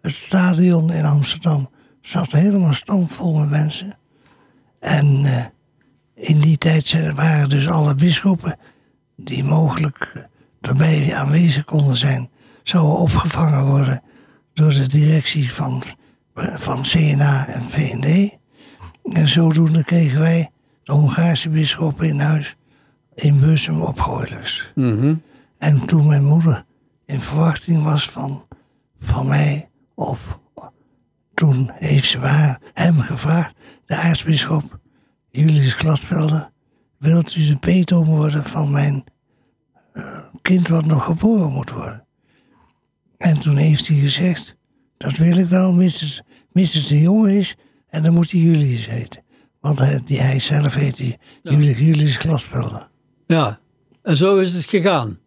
Het stadion in Amsterdam zat helemaal stampvol met mensen. En eh, in die tijd waren dus alle bisschoppen die mogelijk eh, daarbij aanwezig konden zijn, zouden opgevangen worden door de directie van, van CNA en VND. En zodoende kregen wij de Hongaarse bisschoppen in huis in Bussum op. Mhm. En toen mijn moeder in verwachting was van, van mij, of toen heeft ze haar, hem gevraagd, de aartsbisschop Julius Gladvelder, wilt u de peetoom worden van mijn eh, kind wat nog geboren moet worden? En toen heeft hij gezegd, dat wil ik wel, mits het, mits het een jongen is, en dan moet hij Julius heten. Want hij, die, hij zelf heet hij Julius, Julius. Ja. En zo is het gegaan.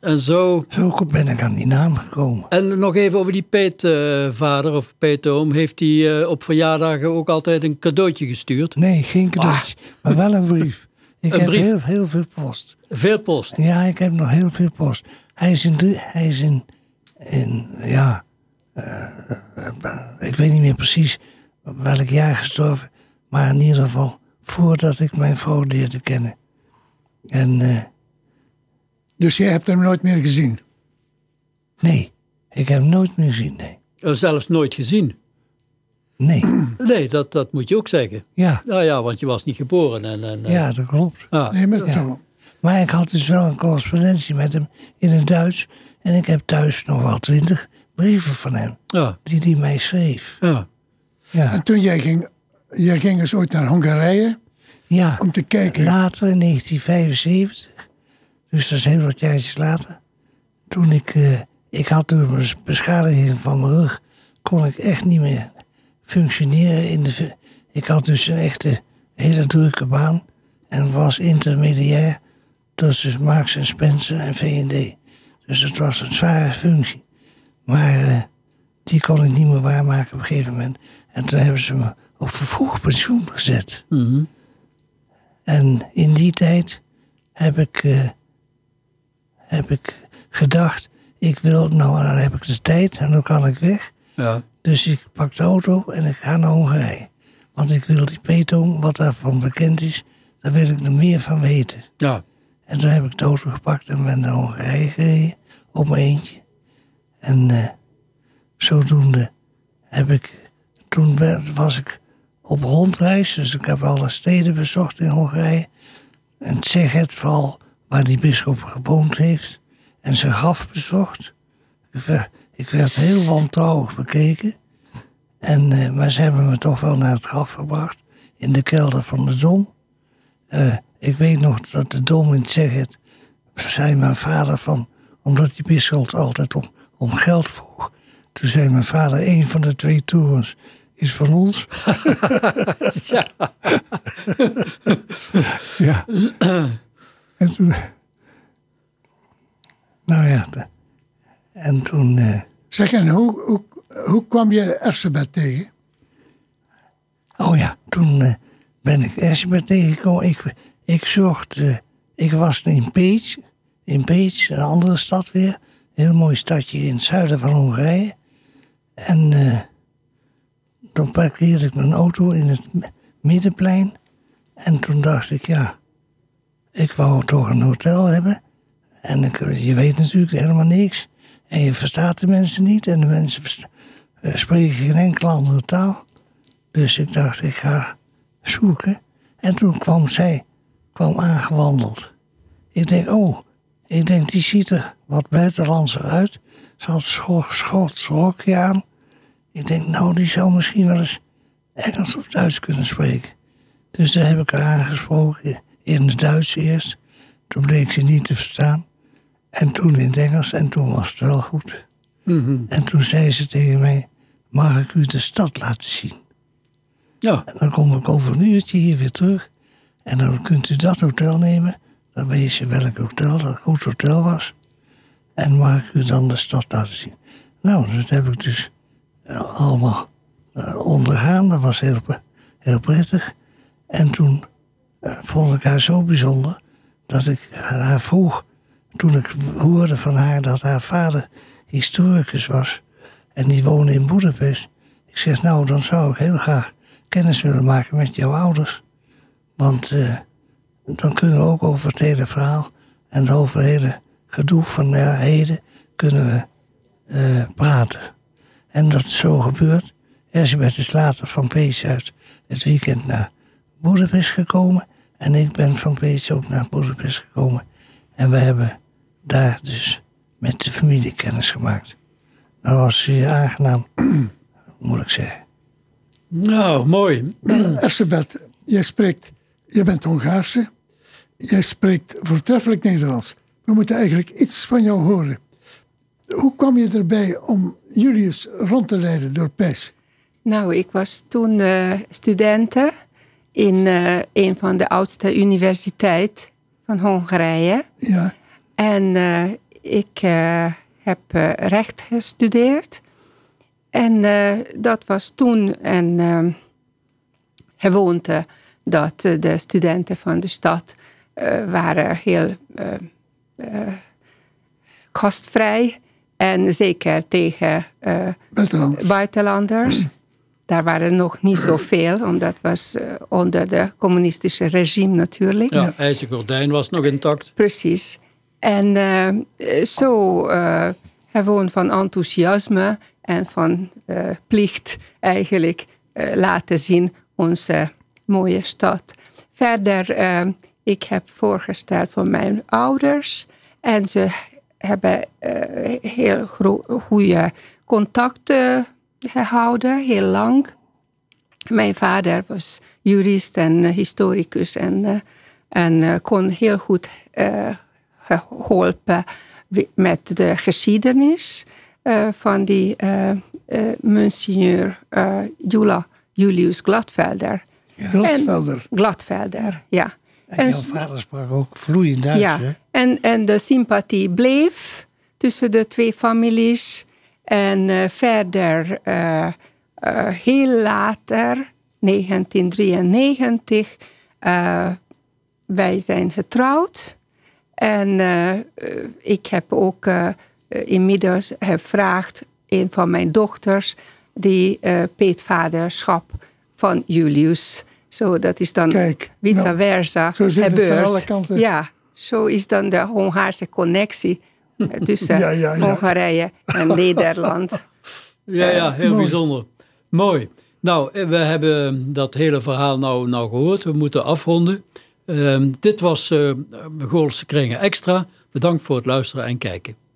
En zo... Zo ben ik aan die naam gekomen. En nog even over die peetvader of peetoom. Heeft hij eh, op verjaardagen ook altijd een cadeautje gestuurd? Nee, geen cadeautje, maar wel een brief. Ik Een heb brief? Heel, heel veel post. Veel post. Ja, ik heb nog heel veel post. Hij is in, hij is in, in ja, eh, eh, ik weet niet meer precies welk jaar gestorven, maar in ieder geval voordat ik mijn vrouw leerde kennen. En eh, Dus jij hebt hem nooit meer gezien. nee, ik heb hem nooit meer gezien, nee. Eh, Zelfs nooit gezien. Nee, Nee, dat, dat moet je ook zeggen. ja, Nou ja, want je was niet geboren. En, en, eh, ja, dat klopt. ah. Nee, maar zo. Maar ik had dus wel een correspondentie met hem in het Duits. En ik heb thuis nog wel twintig brieven van hem, Ja, die hij mij schreef. ja. Ja, En toen jij ging, jij ging dus ooit naar Hongarije ja. om te kijken. later in 1975, dus dat is heel wat jaartjes later, toen ik, eh, ik had door mijn beschadiging van mijn rug, kon ik echt niet meer functioneren. In de, ik had dus een echte hele drukke baan en was intermediair tussen Marx en Spencer en V&D. Dus het was een zware functie. Maar eh, die kon ik niet meer waarmaken op een gegeven moment. En toen hebben ze me op vervroegd pensioen gezet. Mhm. En in die tijd heb ik, eh, heb ik gedacht, ik wil, nou dan heb ik de tijd en dan kan ik weg. ja. Dus ik pak de auto en ik ga naar Hongarije. Want ik wil die peetoom, wat daarvan bekend is, daar wil ik er meer van weten. ja. En toen heb ik de auto gepakt en ben naar Hongarije gereden, op mijn eentje. En eh, zodoende heb ik, toen was ik op rondreis, dus ik heb alle steden bezocht in Hongarije. En zeg het vooral waar die bisschop gewoond heeft en zijn graf bezocht. Ik werd, heel wantrouwig bekeken. En, uh, maar ze hebben me toch wel naar het graf gebracht. In de kelder van de dom. Uh, ik weet nog dat de dom in het zei mijn vader van... Omdat die bisschop altijd om, om geld vroeg. Toen zei mijn vader, een van de twee torens is van ons. ja. ja. En toen... Nou ja, en toen... Uh, zeg, en hoe, hoe, hoe kwam je Ersebet tegen? Oh ja, toen uh, ben ik Ersebet tegengekomen. Ik, ik zocht... Uh, ik was in Peach, in Peach, een andere stad weer. Een heel mooi stadje in het zuiden van Hongarije. En toen parkeerde ik mijn auto in het middenplein. En toen dacht ik, ja, ik wou toch een hotel hebben. En ik, je weet natuurlijk helemaal niks. En je verstaat de mensen niet. En de mensen eh, spreken geen enkele andere taal. Dus ik dacht, ik ga zoeken. En toen kwam zij kwam aangewandeld. Ik denk, oh, ik denk, die ziet er wat buitenlandser uit. Ze had Schots rokje aan. Ik denk, nou, die zou misschien wel eens Engels of Duits kunnen spreken. Dus daar heb ik haar aangesproken in het Duits eerst. Toen bleek ze niet te verstaan. En toen in het Engels en toen was het wel goed. Mhm. En toen zei ze tegen mij, mag ik u de stad laten zien? Ja. En dan kom ik over een uurtje hier weer terug. En dan kunt u dat hotel nemen. Dan weet je welk hotel dat een goed hotel was. En mag ik u dan de stad laten zien? Nou, dat heb ik dus allemaal uh, ondergaan. Dat was heel, heel prettig. En toen uh, vond ik haar zo bijzonder dat ik haar vroeg, toen ik hoorde van haar dat haar vader historicus was en die woonde in Boedapest. Ik zeg, nou, dan zou ik heel graag kennis willen maken met jouw ouders. Want uh, dan kunnen we ook over het hele verhaal en over het hele gedoe van de heden kunnen we praten. En dat is zo gebeurd. Elisabeth is later van Pees uit het weekend naar Boedapest gekomen. En ik ben van Pees ook naar Boedapest gekomen. En we hebben daar dus met de familie kennis gemaakt. Dat was zeer aangenaam, moet ik zeggen. Nou, mooi. Elisabeth, jij spreekt, jij bent Hongaarse. Jij spreekt voortreffelijk Nederlands. We moeten eigenlijk iets van jou horen. Hoe kwam je erbij om Julius rond te leiden door PES? Nou, ik was toen uh, studenten in uh, een van de oudste universiteiten van Hongarije. Ja. En uh, ik heb recht gestudeerd. En dat was toen een gewoonte dat de studenten van de stad waren heel kostvrij en zeker tegen uh, buitenlanders. buitenlanders. Daar waren nog niet zoveel, omdat het was uh, onder de communistische regime natuurlijk. Ja, IJzeren gordijn was nog intact. Precies. En uh, zo gewoon van enthousiasme en van plicht eigenlijk laten zien onze mooie stad. Verder, ik heb voorgesteld voor mijn ouders en ze hebben uh, heel goede contacten gehouden, heel lang. Mijn vader was jurist en historicus en, uh, en kon heel goed geholpen met de geschiedenis van die Jula, Julius Gladvelder. Gladvelder. Gladvelder, ja. En, jouw vader sprak ook vloeiend Duits, ja. Hè? En, en de sympathie bleef tussen de twee families. En uh, verder, uh, uh, heel later, 1993, wij zijn getrouwd. En ik heb ook inmiddels gevraagd, een van mijn dochters, die peetvaderschap van Julius zo, dat is dan Kijk, vice nou, versa zo zit gebeurd. Het van alle kanten. Ja, zo is dan de Hongaarse connectie eh, tussen Hongarije en Nederland. Ja, ja, heel mooi. bijzonder. Mooi. Nou, eh, we hebben dat hele verhaal nou, nou gehoord. We moeten afronden. Ehm, dit was eh Goolse Kringen Extra. Bedankt voor het luisteren en kijken.